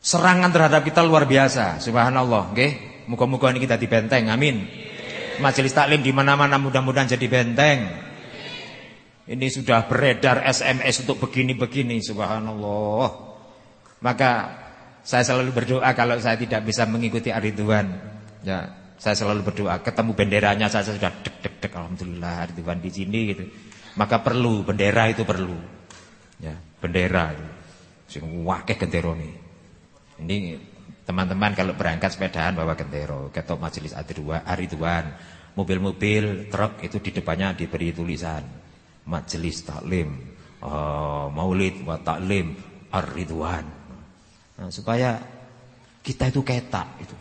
serangan terhadap kita luar biasa. Subhanallah, nggih. Muka-muka ini kita dibenteng. Amin. Majelis taklim di mana-mana mudah-mudahan jadi benteng. Ini sudah beredar SMS untuk begini-begini subhanallah. Maka saya selalu berdoa kalau saya tidak bisa mengikuti Ariduan. Ya, saya selalu berdoa ketemu benderanya saya sudah dek dek dek alhamdulillah Ariduan di sini gitu. Maka perlu bendera itu perlu. Ya, bendera itu. Sing wakeh genderone. Ini teman-teman kalau berangkat sepedaan bawa gendero, ketok majelis Ariduan, mobil-mobil, truk itu di depannya diberi tulisan majelis taklim, uh, maulid wa taklim ar-ridwan. Nah, supaya kita itu ketak itu.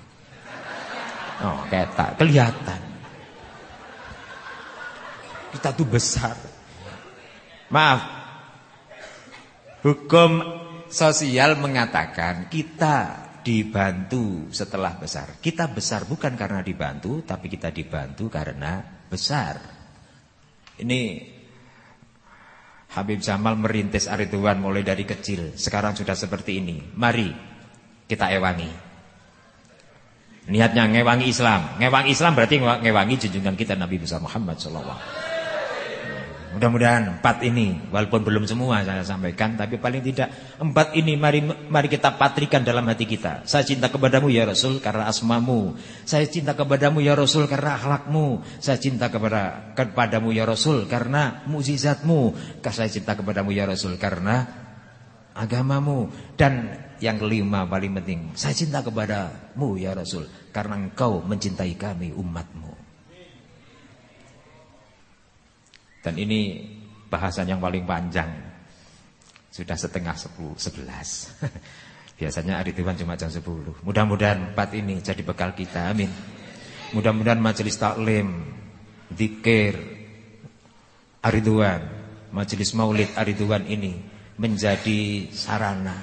Oh, ketak kelihatan. Kita tuh besar. Maaf. Hukum sosial mengatakan kita dibantu setelah besar. Kita besar bukan karena dibantu, tapi kita dibantu karena besar. Ini Habib Jamal merintis Ariduan mulai dari kecil. Sekarang sudah seperti ini. Mari kita ewangi. Niatnya ngewangi Islam. Ngewangi Islam berarti ngewangi junjungan kita Nabi besar Muhammad SAW. Mudah-mudahan empat ini walaupun belum semua saya sampaikan tapi paling tidak empat ini mari mari kita patrikan dalam hati kita. Saya cinta kepadamu ya Rasul karena asmamu. Saya cinta kepadamu ya Rasul karena akhlakmu. Saya cinta kepada kepadamu ya Rasul karena mukjizatmu. Saya cinta kepadamu ya Rasul karena agamamu dan yang kelima paling penting saya cinta kepadamu ya Rasul karena engkau mencintai kami umatmu. Dan ini bahasan yang paling panjang. Sudah setengah sepuluh, sebelas. Biasanya hari Tuhan cuma jam sepuluh. Mudah-mudahan empat ini jadi bekal kita. Amin. Mudah-mudahan majelis taklim, zikir, ariduan, majelis maulid ariduan ini menjadi sarana,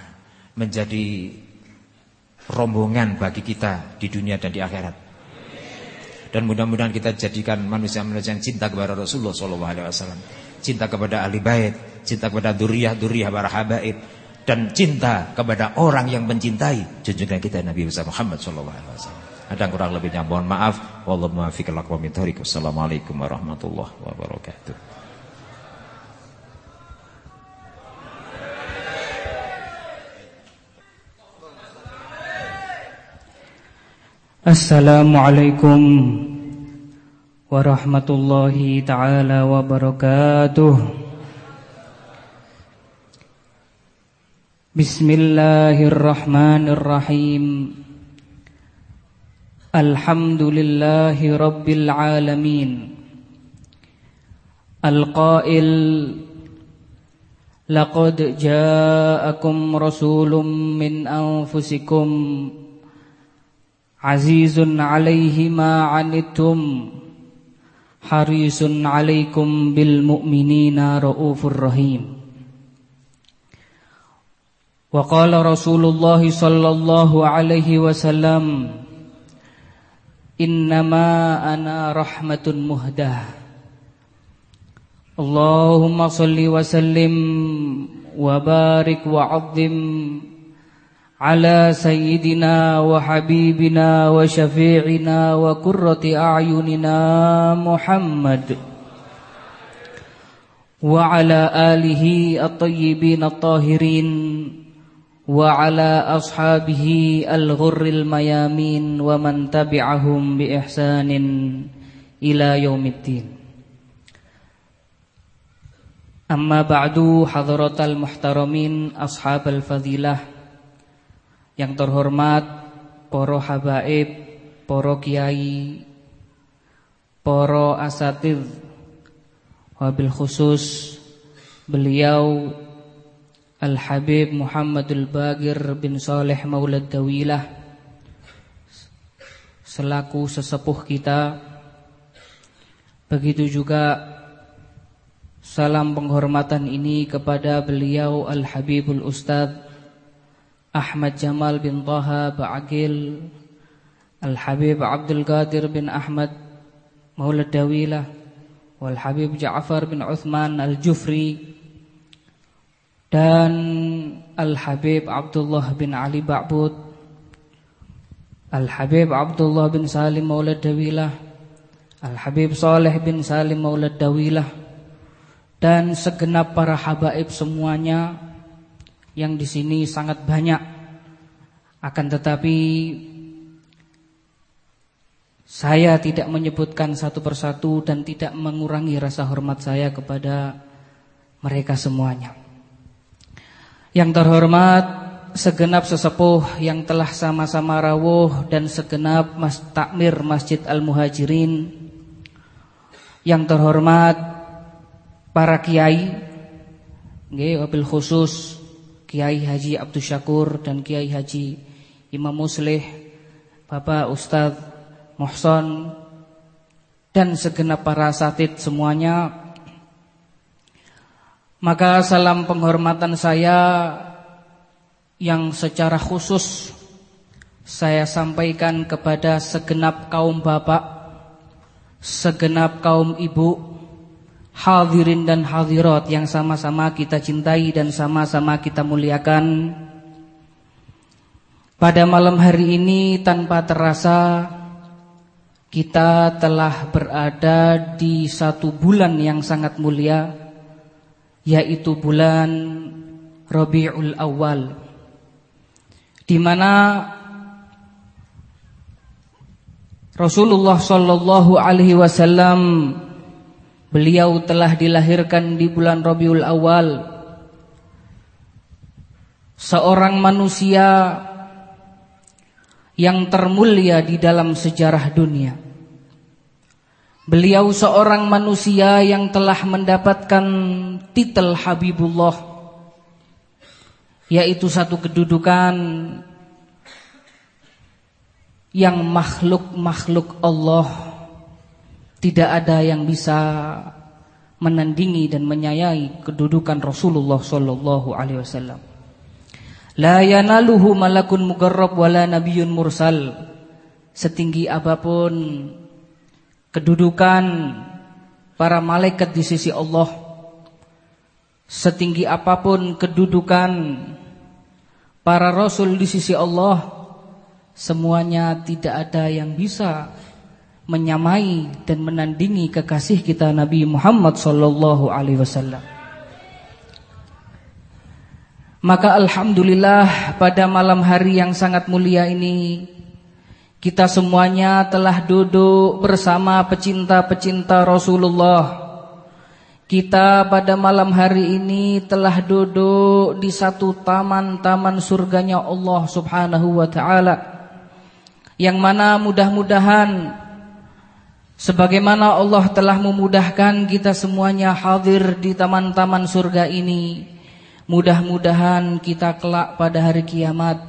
menjadi rombongan bagi kita di dunia dan di akhirat. Dan mudah-mudahan kita jadikan manusia-manusia yang cinta kepada Rasulullah SAW, cinta kepada ahli bait, cinta kepada duriah-duriah para habaib, dan cinta kepada orang yang mencintai junjungan kita Nabi Muhammad SAW. Ada yang kurang lebihnya mohon maaf. Wallahu muwaffiq Wassalamualaikum warahmatullahi wabarakatuh. Assalamualaikum warahmatullahi taala wabarakatuh. Bismillahirrahmanirrahim. Alhamdulillahi rabbil alamin. Al-Qail Laqad ja'akum rasulun min anfusikum Azizun alaihi ma anittum. Harisun alaikum bil mu'minina raufur rahim. Wa qala Rasulullah sallallahu alaihi wasallam Innama ana rahmatun muhdah. Allahumma salli wa sallim wa barik wa 'azzim على سيدنا وحبيبنا وشفيعنا وكرة أعيننا محمد وعلى آله الطيبين الطاهرين وعلى أصحابه الغر الميامين ومن تبعهم بإحسان إلى يوم الدين. أما بعد حضرة المحترمين أصحاب الفضيلة yang terhormat para habaib, para kiai, para asatid, wabil khusus beliau Al-Habib Muhammadul Bagir bin Saleh Maulad Dawilah selaku sesepuh kita. Begitu juga salam penghormatan ini kepada beliau Al-Habibul Ustadz Ahmad Jamal bin Taha Ba'agil Al-Habib Abdul Qadir bin Ahmad Maulad Dawilah Wal Habib Ja'far bin Uthman Al-Jufri dan Al-Habib Abdullah bin Ali Ba'bud Al-Habib Abdullah bin Salim Maulad Dawilah Al-Habib Saleh bin Salim Maulad Dawilah dan segenap para habaib semuanya yang di sini sangat banyak. Akan tetapi saya tidak menyebutkan satu persatu dan tidak mengurangi rasa hormat saya kepada mereka semuanya. Yang terhormat segenap sesepuh yang telah sama-sama rawuh dan segenap mas takmir Masjid Al-Muhajirin. Yang terhormat para kiai, nggih wabil khusus Kiai Haji Abdul Syakur dan Kiai Haji Imam Musleh, Bapak Ustadz Mohson dan segenap para satid semuanya. Maka salam penghormatan saya yang secara khusus saya sampaikan kepada segenap kaum bapak, segenap kaum ibu, hadirin dan hadirat yang sama-sama kita cintai dan sama-sama kita muliakan. Pada malam hari ini tanpa terasa kita telah berada di satu bulan yang sangat mulia yaitu bulan Rabiul Awal di mana Rasulullah sallallahu alaihi wasallam Beliau telah dilahirkan di bulan Rabiul Awal. Seorang manusia yang termulia di dalam sejarah dunia. Beliau seorang manusia yang telah mendapatkan titel Habibullah yaitu satu kedudukan yang makhluk-makhluk Allah tidak ada yang bisa menandingi dan menyayai kedudukan Rasulullah sallallahu alaihi wasallam. La yanaluhu malakun mugarrab wala nabiyyun mursal. Setinggi apa pun kedudukan para malaikat di sisi Allah, setinggi apa pun kedudukan para rasul di sisi Allah, semuanya tidak ada yang bisa menyamai dan menandingi kekasih kita Nabi Muhammad sallallahu alaihi wasallam. Maka alhamdulillah pada malam hari yang sangat mulia ini kita semuanya telah duduk bersama pecinta-pecinta Rasulullah. Kita pada malam hari ini telah duduk di satu taman-taman surganya Allah Subhanahu wa taala. Yang mana mudah-mudahan Sebagaimana Allah telah memudahkan kita semuanya hadir di taman-taman surga ini Mudah-mudahan kita kelak pada hari kiamat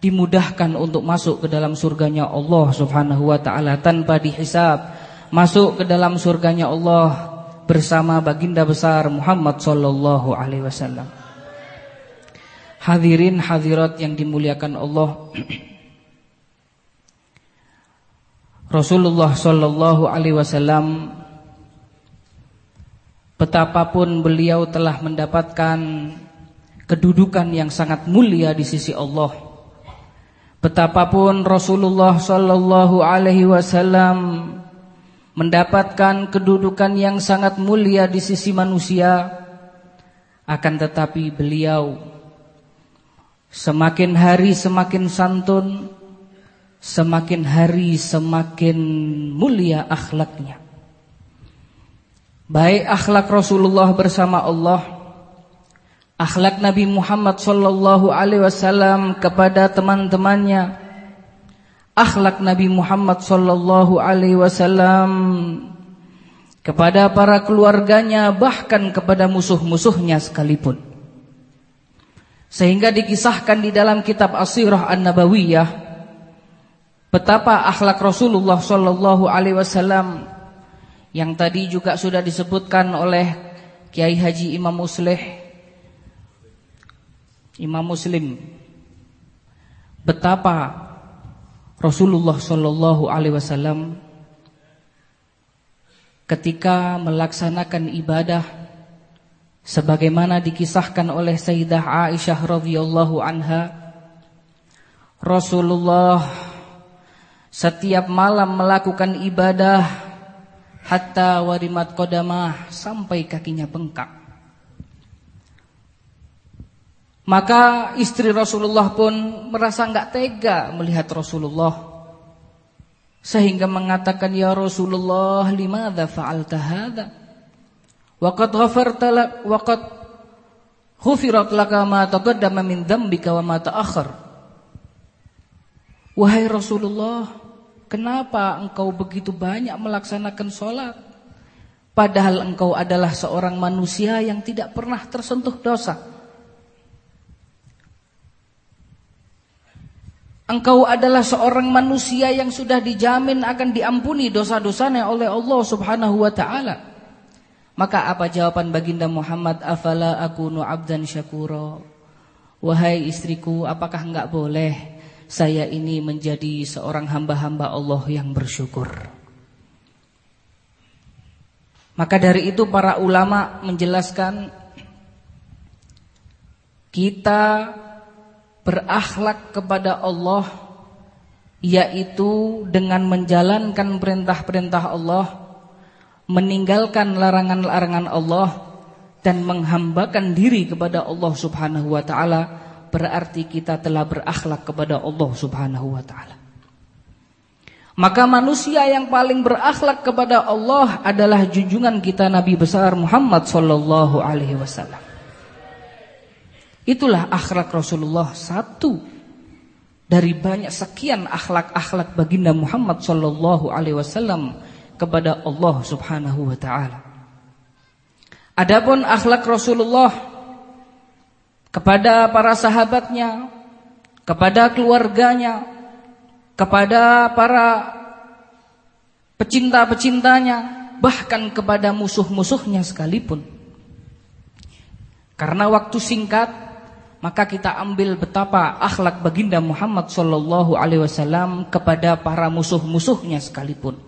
Dimudahkan untuk masuk ke dalam surganya Allah subhanahu wa ta'ala Tanpa dihisab. Masuk ke dalam surganya Allah Bersama baginda besar Muhammad sallallahu alaihi wasallam. Hadirin hadirat yang dimuliakan Allah Rasulullah Shallallahu Alaihi Wasallam betapapun beliau telah mendapatkan kedudukan yang sangat mulia di sisi Allah. Betapapun Rasulullah Shallallahu Alaihi Wasallam mendapatkan kedudukan yang sangat mulia di sisi manusia, akan tetapi beliau semakin hari semakin santun, semakin hari semakin mulia akhlaknya. Baik akhlak Rasulullah bersama Allah, akhlak Nabi Muhammad wasallam kepada teman-temannya, akhlak Nabi Muhammad wasallam kepada para keluarganya bahkan kepada musuh-musuhnya sekalipun. Sehingga dikisahkan di dalam kitab Asirah An-Nabawiyah Betapa akhlak Rasulullah Shallallahu Alaihi Wasallam yang tadi juga sudah disebutkan oleh Kiai Haji Imam Musleh, Imam Muslim. Betapa Rasulullah Shallallahu Alaihi Wasallam ketika melaksanakan ibadah sebagaimana dikisahkan oleh Sayyidah Aisyah radhiyallahu anha Rasulullah setiap malam melakukan ibadah hatta warimat kodamah sampai kakinya bengkak. Maka istri Rasulullah pun merasa enggak tega melihat Rasulullah sehingga mengatakan ya Rasulullah limadza fa'alta hadza? Waqad ghafarta lak waqad ghufirat laka ma taqaddama min dzambika wa ma ta'akhkhar. Wahai Rasulullah, Kenapa engkau begitu banyak melaksanakan sholat? Padahal engkau adalah seorang manusia yang tidak pernah tersentuh dosa. Engkau adalah seorang manusia yang sudah dijamin akan diampuni dosa-dosanya oleh Allah subhanahu wa ta'ala. Maka apa jawaban baginda Muhammad? Afala akunu abdan syakura. Wahai istriku, apakah enggak boleh saya ini menjadi seorang hamba-hamba Allah yang bersyukur. Maka dari itu para ulama menjelaskan kita berakhlak kepada Allah yaitu dengan menjalankan perintah-perintah Allah, meninggalkan larangan-larangan Allah dan menghambakan diri kepada Allah Subhanahu wa taala berarti kita telah berakhlak kepada Allah Subhanahu wa taala. Maka manusia yang paling berakhlak kepada Allah adalah junjungan kita Nabi besar Muhammad sallallahu alaihi wasallam. Itulah akhlak Rasulullah satu dari banyak sekian akhlak-akhlak baginda Muhammad sallallahu alaihi wasallam kepada Allah Subhanahu wa taala. Adapun akhlak Rasulullah kepada para sahabatnya, kepada keluarganya, kepada para pecinta-pecintanya, bahkan kepada musuh-musuhnya sekalipun. Karena waktu singkat, maka kita ambil betapa akhlak baginda Muhammad Shallallahu Alaihi Wasallam kepada para musuh-musuhnya sekalipun.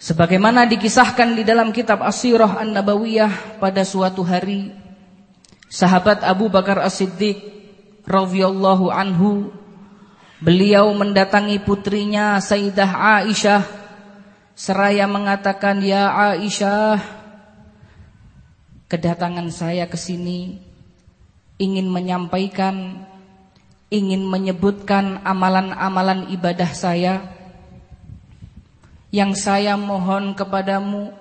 Sebagaimana dikisahkan di dalam kitab Asirah An-Nabawiyah pada suatu hari, sahabat Abu Bakar As-Siddiq radhiyallahu anhu beliau mendatangi putrinya Sayyidah Aisyah seraya mengatakan, "Ya Aisyah, Kedatangan saya ke sini ingin menyampaikan, ingin menyebutkan amalan-amalan ibadah saya yang saya mohon kepadamu.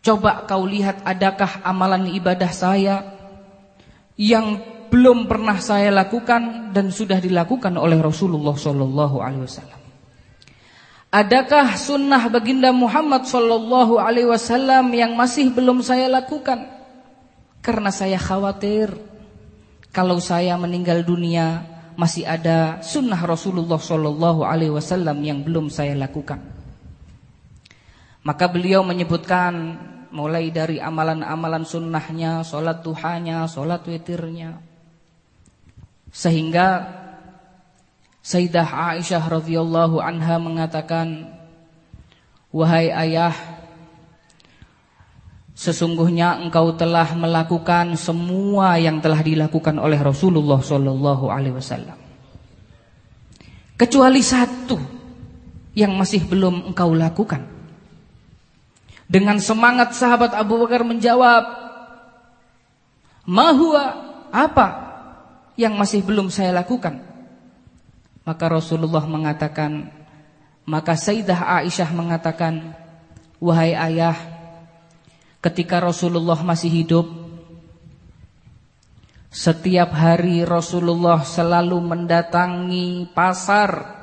Coba kau lihat adakah amalan ibadah saya yang belum pernah saya lakukan dan sudah dilakukan oleh Rasulullah Shallallahu Alaihi Wasallam. Adakah sunnah baginda Muhammad Sallallahu Alaihi Wasallam yang masih belum saya lakukan? Karena saya khawatir kalau saya meninggal dunia masih ada sunnah Rasulullah Sallallahu Alaihi Wasallam yang belum saya lakukan. Maka beliau menyebutkan mulai dari amalan-amalan sunnahnya, sholat duhanya, sholat witirnya, sehingga Sayyidah Aisyah radhiyallahu anha mengatakan, "Wahai ayah, sesungguhnya engkau telah melakukan semua yang telah dilakukan oleh Rasulullah sallallahu alaihi wasallam. Kecuali satu yang masih belum engkau lakukan." Dengan semangat sahabat Abu Bakar menjawab, "Mahua apa yang masih belum saya lakukan?" Maka Rasulullah mengatakan, maka Sayyidah Aisyah mengatakan, "Wahai ayah, ketika Rasulullah masih hidup, setiap hari Rasulullah selalu mendatangi pasar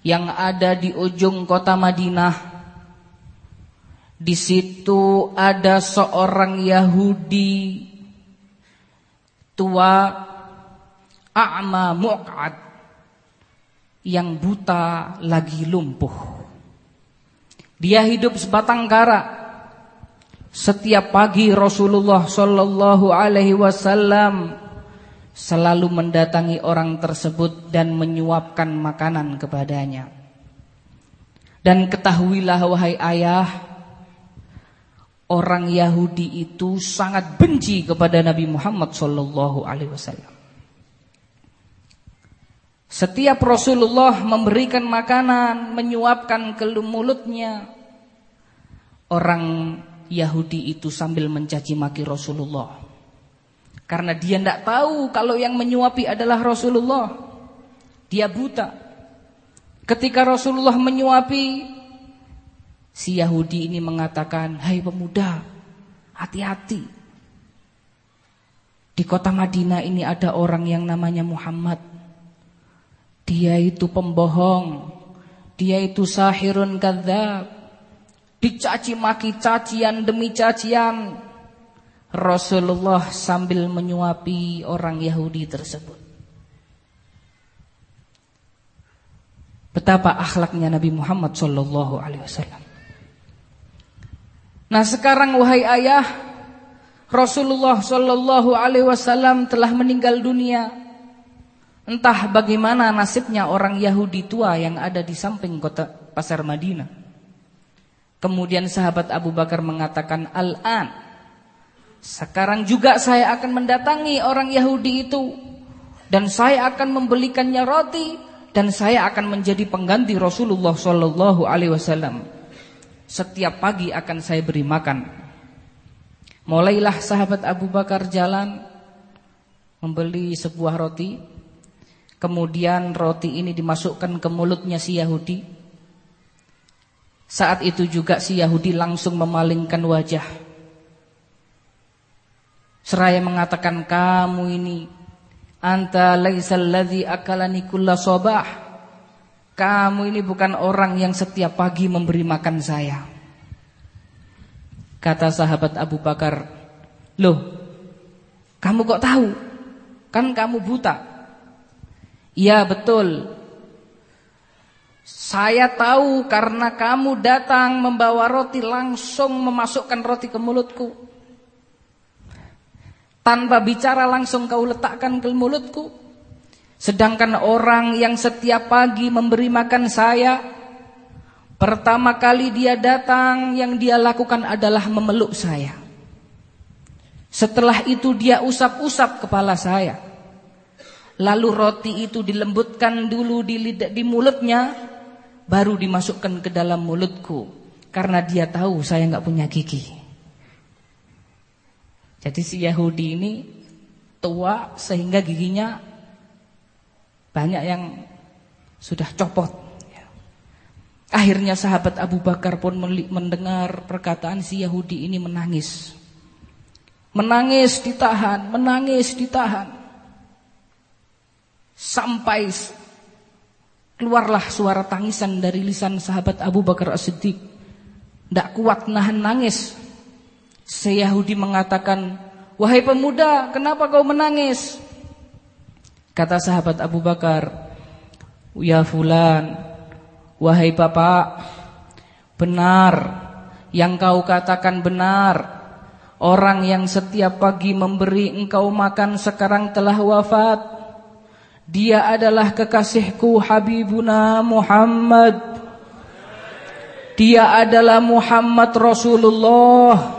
yang ada di ujung kota Madinah. Di situ ada seorang Yahudi tua a'ma yang buta lagi lumpuh. Dia hidup sebatang kara. Setiap pagi Rasulullah Shallallahu Alaihi Wasallam selalu mendatangi orang tersebut dan menyuapkan makanan kepadanya. Dan ketahuilah wahai ayah, orang Yahudi itu sangat benci kepada Nabi Muhammad Shallallahu Alaihi Wasallam. Setiap Rasulullah memberikan makanan, menyuapkan ke mulutnya. Orang Yahudi itu sambil mencaci maki Rasulullah. Karena dia tidak tahu kalau yang menyuapi adalah Rasulullah. Dia buta. Ketika Rasulullah menyuapi, si Yahudi ini mengatakan, Hai pemuda, hati-hati. Di kota Madinah ini ada orang yang namanya Muhammad. Dia itu pembohong. Dia itu sahirun kadzab. Dicaci maki cacian demi cacian. Rasulullah sambil menyuapi orang Yahudi tersebut. Betapa akhlaknya Nabi Muhammad sallallahu alaihi wasallam. Nah, sekarang wahai ayah, Rasulullah sallallahu alaihi wasallam telah meninggal dunia. Entah bagaimana nasibnya orang Yahudi tua yang ada di samping kota pasar Madinah. Kemudian sahabat Abu Bakar mengatakan, Al-an, sekarang juga saya akan mendatangi orang Yahudi itu. Dan saya akan membelikannya roti. Dan saya akan menjadi pengganti Rasulullah Sallallahu Alaihi Wasallam. Setiap pagi akan saya beri makan. Mulailah sahabat Abu Bakar jalan membeli sebuah roti Kemudian roti ini dimasukkan ke mulutnya si Yahudi. Saat itu juga si Yahudi langsung memalingkan wajah. Seraya mengatakan kamu ini anta laisal ladzi akalani kulla sabah. Kamu ini bukan orang yang setiap pagi memberi makan saya. Kata sahabat Abu Bakar, "Loh, Kamu kok tahu? Kan kamu buta. Iya betul. Saya tahu karena kamu datang membawa roti langsung memasukkan roti ke mulutku. Tanpa bicara langsung kau letakkan ke mulutku. Sedangkan orang yang setiap pagi memberi makan saya, pertama kali dia datang yang dia lakukan adalah memeluk saya. Setelah itu dia usap-usap kepala saya. Lalu roti itu dilembutkan dulu di, lidah, di mulutnya, baru dimasukkan ke dalam mulutku. Karena dia tahu saya nggak punya gigi. Jadi si Yahudi ini tua sehingga giginya banyak yang sudah copot. Akhirnya sahabat Abu Bakar pun mendengar perkataan si Yahudi ini menangis. Menangis ditahan, menangis ditahan. Sampai keluarlah suara tangisan dari lisan sahabat Abu Bakar As-Siddiq. Tidak kuat nahan nangis. Si Yahudi mengatakan, "Wahai pemuda, kenapa kau menangis?" Kata sahabat Abu Bakar, "Ya fulan, wahai bapak, benar yang kau katakan benar. Orang yang setiap pagi memberi engkau makan sekarang telah wafat. Dia adalah kekasihku Habibuna Muhammad. Dia adalah Muhammad Rasulullah."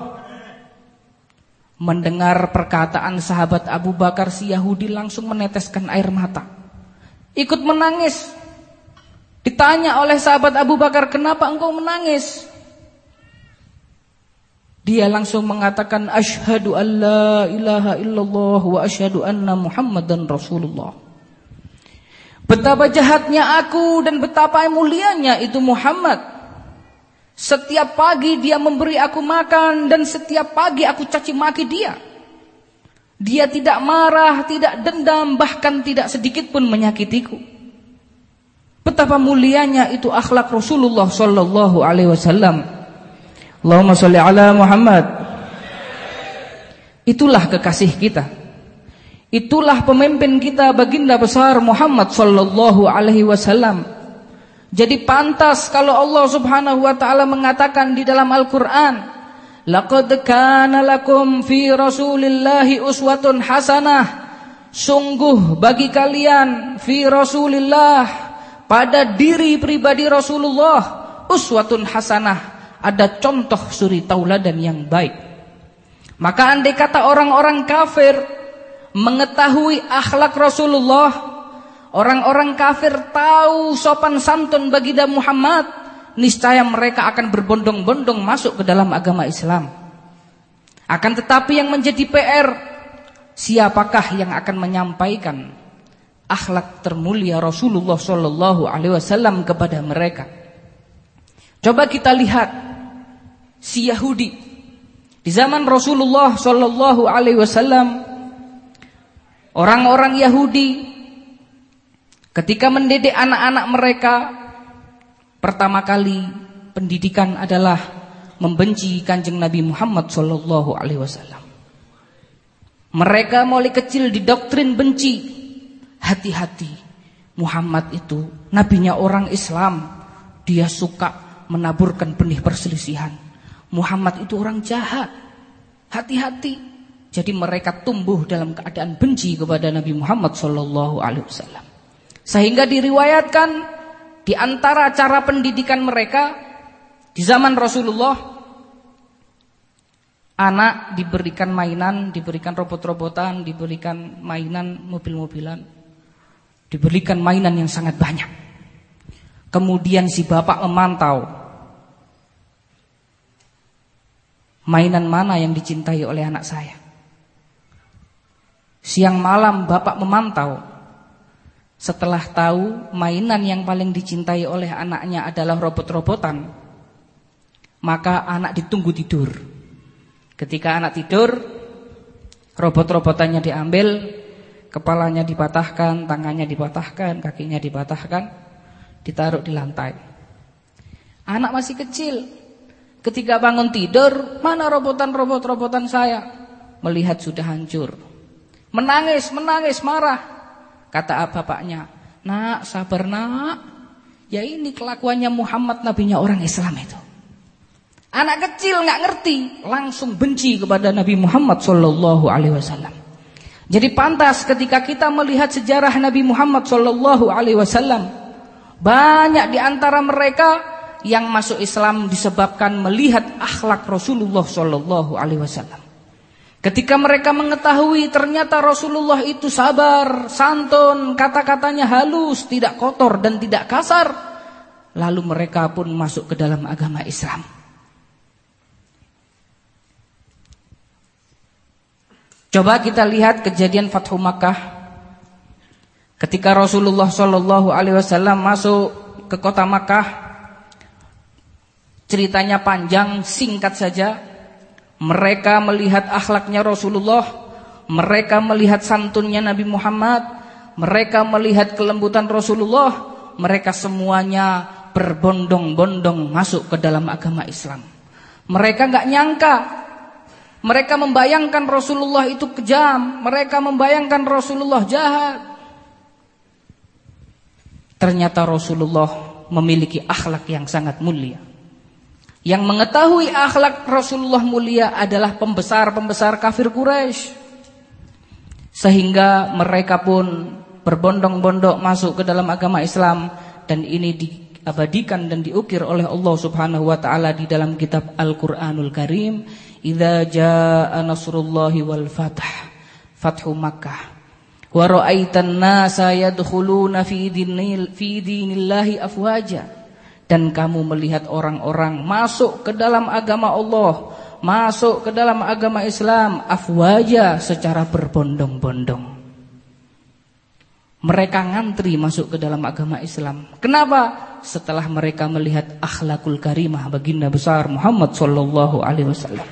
Mendengar perkataan sahabat Abu Bakar si Yahudi langsung meneteskan air mata. Ikut menangis. Ditanya oleh sahabat Abu Bakar, "Kenapa engkau menangis?" Dia langsung mengatakan, "Asyhadu an la ilaha illallah wa asyhadu anna Muhammadan Rasulullah." Betapa jahatnya aku dan betapa mulianya itu Muhammad. Setiap pagi dia memberi aku makan dan setiap pagi aku caci maki dia. Dia tidak marah, tidak dendam, bahkan tidak sedikit pun menyakitiku. Betapa mulianya itu akhlak Rasulullah sallallahu alaihi wasallam. Allahumma shalli ala Muhammad. Itulah kekasih kita. Itulah pemimpin kita baginda besar Muhammad sallallahu alaihi wasallam. Jadi pantas kalau Allah Subhanahu wa taala mengatakan di dalam Al-Qur'an, "Laqad kana lakum fi Rasulillahi uswatun hasanah." Sungguh bagi kalian fi Rasulillah pada diri pribadi Rasulullah uswatun hasanah, ada contoh suri tauladan yang baik. Maka andai kata orang-orang kafir mengetahui akhlak Rasulullah Orang-orang kafir tahu sopan santun baginda Muhammad, niscaya mereka akan berbondong-bondong masuk ke dalam agama Islam. Akan tetapi yang menjadi PR, siapakah yang akan menyampaikan akhlak termulia Rasulullah Shallallahu Alaihi Wasallam kepada mereka? Coba kita lihat si Yahudi di zaman Rasulullah Shallallahu Alaihi Wasallam, orang-orang Yahudi Ketika mendidik anak-anak mereka Pertama kali pendidikan adalah Membenci kanjeng Nabi Muhammad Sallallahu Alaihi Wasallam. Mereka mulai kecil didoktrin benci. Hati-hati Muhammad itu Nabinya orang Islam. Dia suka menaburkan benih perselisihan. Muhammad itu orang jahat. Hati-hati. Jadi mereka tumbuh dalam keadaan benci kepada Nabi Muhammad Sallallahu Alaihi Wasallam. Sehingga diriwayatkan di antara cara pendidikan mereka di zaman Rasulullah anak diberikan mainan, diberikan robot-robotan, diberikan mainan mobil-mobilan, diberikan mainan yang sangat banyak. Kemudian si bapak memantau mainan mana yang dicintai oleh anak saya. Siang malam bapak memantau setelah tahu mainan yang paling dicintai oleh anaknya adalah robot-robotan, maka anak ditunggu tidur. Ketika anak tidur, robot-robotannya diambil, kepalanya dipatahkan, tangannya dipatahkan, kakinya dipatahkan, ditaruh di lantai. Anak masih kecil. Ketika bangun tidur, mana robotan robot-robotan saya? Melihat sudah hancur. Menangis, menangis, marah. Kata bapaknya, nak sabar nak. Ya ini kelakuannya Muhammad nabinya orang Islam itu. Anak kecil nggak ngerti, langsung benci kepada Nabi Muhammad Shallallahu Alaihi Wasallam. Jadi pantas ketika kita melihat sejarah Nabi Muhammad Shallallahu Alaihi Wasallam, banyak di antara mereka yang masuk Islam disebabkan melihat akhlak Rasulullah Shallallahu Alaihi Wasallam. Ketika mereka mengetahui ternyata Rasulullah itu sabar, santun, kata-katanya halus, tidak kotor dan tidak kasar, lalu mereka pun masuk ke dalam agama Islam. Coba kita lihat kejadian Fathu Makkah. Ketika Rasulullah Shallallahu Alaihi Wasallam masuk ke kota Makkah, ceritanya panjang, singkat saja. Mereka melihat akhlaknya Rasulullah, mereka melihat santunnya Nabi Muhammad, mereka melihat kelembutan Rasulullah, mereka semuanya berbondong-bondong masuk ke dalam agama Islam. Mereka nggak nyangka mereka membayangkan Rasulullah itu kejam, mereka membayangkan Rasulullah jahat. Ternyata Rasulullah memiliki akhlak yang sangat mulia. Yang mengetahui akhlak Rasulullah mulia adalah pembesar-pembesar kafir Quraisy. Sehingga mereka pun berbondong-bondong masuk ke dalam agama Islam dan ini diabadikan dan diukir oleh Allah Subhanahu wa taala di dalam kitab Al-Qur'anul Karim idza jaa nasrullahi wal fath fathu makkah wa ra'aitan nasa yadkhuluna fi fi dinillahi afwaja dan kamu melihat orang-orang masuk ke dalam agama Allah masuk ke dalam agama Islam afwaja secara berbondong-bondong mereka ngantri masuk ke dalam agama Islam. Kenapa? Setelah mereka melihat akhlakul karimah baginda besar Muhammad sallallahu alaihi wasallam.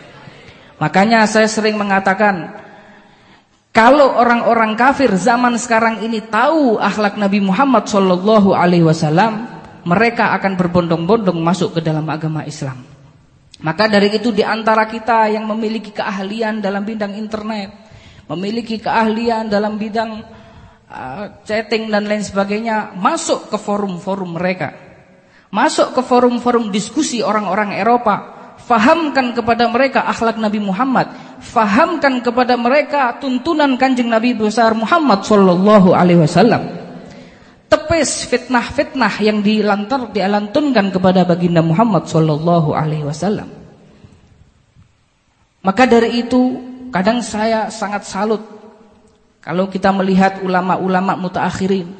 Makanya saya sering mengatakan kalau orang-orang kafir zaman sekarang ini tahu akhlak Nabi Muhammad Shallallahu Alaihi Wasallam, mereka akan berbondong-bondong masuk ke dalam agama Islam. Maka dari itu di antara kita yang memiliki keahlian dalam bidang internet, memiliki keahlian dalam bidang uh, chatting dan lain sebagainya, masuk ke forum-forum mereka. Masuk ke forum-forum diskusi orang-orang Eropa Fahamkan kepada mereka akhlak Nabi Muhammad. Fahamkan kepada mereka tuntunan kanjeng Nabi besar Muhammad Sallallahu Alaihi Wasallam. Tepis fitnah-fitnah yang dilantar dialantunkan kepada baginda Muhammad Sallallahu Alaihi Wasallam. Maka dari itu kadang saya sangat salut kalau kita melihat ulama-ulama mutaakhirin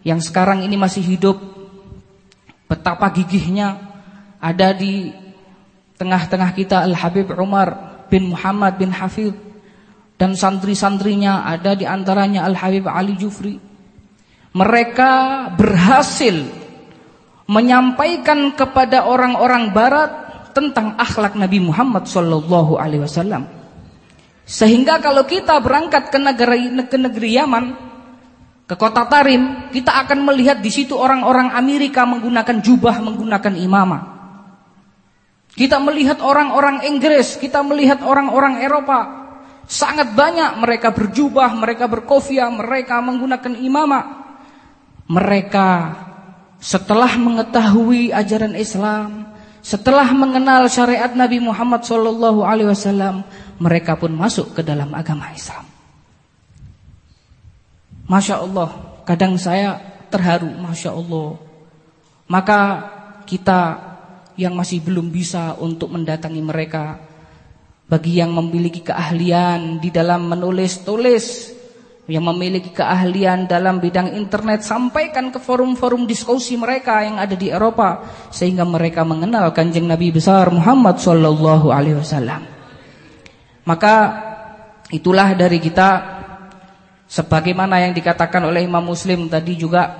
yang sekarang ini masih hidup betapa gigihnya ada di Tengah-tengah kita Al-Habib Umar bin Muhammad bin Hafid dan santri-santrinya ada di antaranya Al-Habib Ali Jufri. Mereka berhasil menyampaikan kepada orang-orang barat tentang akhlak Nabi Muhammad sallallahu alaihi wasallam. Sehingga kalau kita berangkat ke negeri ke negeri Yaman, ke kota Tarim, kita akan melihat di situ orang-orang Amerika menggunakan jubah, menggunakan imamah. Kita melihat orang-orang Inggris, kita melihat orang-orang Eropa. Sangat banyak mereka berjubah, mereka berkofiah, mereka menggunakan imamah. Mereka setelah mengetahui ajaran Islam, setelah mengenal syariat Nabi Muhammad SAW, mereka pun masuk ke dalam agama Islam. Masya Allah, kadang saya terharu, Masya Allah. Maka kita yang masih belum bisa untuk mendatangi mereka. Bagi yang memiliki keahlian di dalam menulis-tulis, yang memiliki keahlian dalam bidang internet, sampaikan ke forum-forum diskusi mereka yang ada di Eropa sehingga mereka mengenal Kanjeng Nabi besar Muhammad sallallahu alaihi wasallam. Maka itulah dari kita sebagaimana yang dikatakan oleh Imam Muslim tadi juga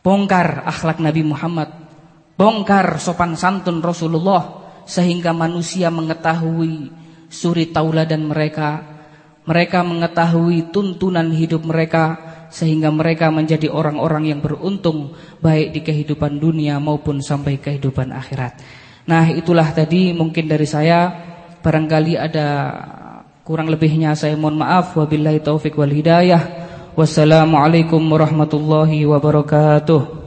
bongkar akhlak Nabi Muhammad bongkar sopan santun Rasulullah sehingga manusia mengetahui suri tauladan mereka mereka mengetahui tuntunan hidup mereka sehingga mereka menjadi orang-orang yang beruntung baik di kehidupan dunia maupun sampai kehidupan akhirat. Nah, itulah tadi mungkin dari saya barangkali ada Kurang lebihnya saya mohon maaf wabillahi taufik wal hidayah. Wassalamualaikum warahmatullahi wabarakatuh.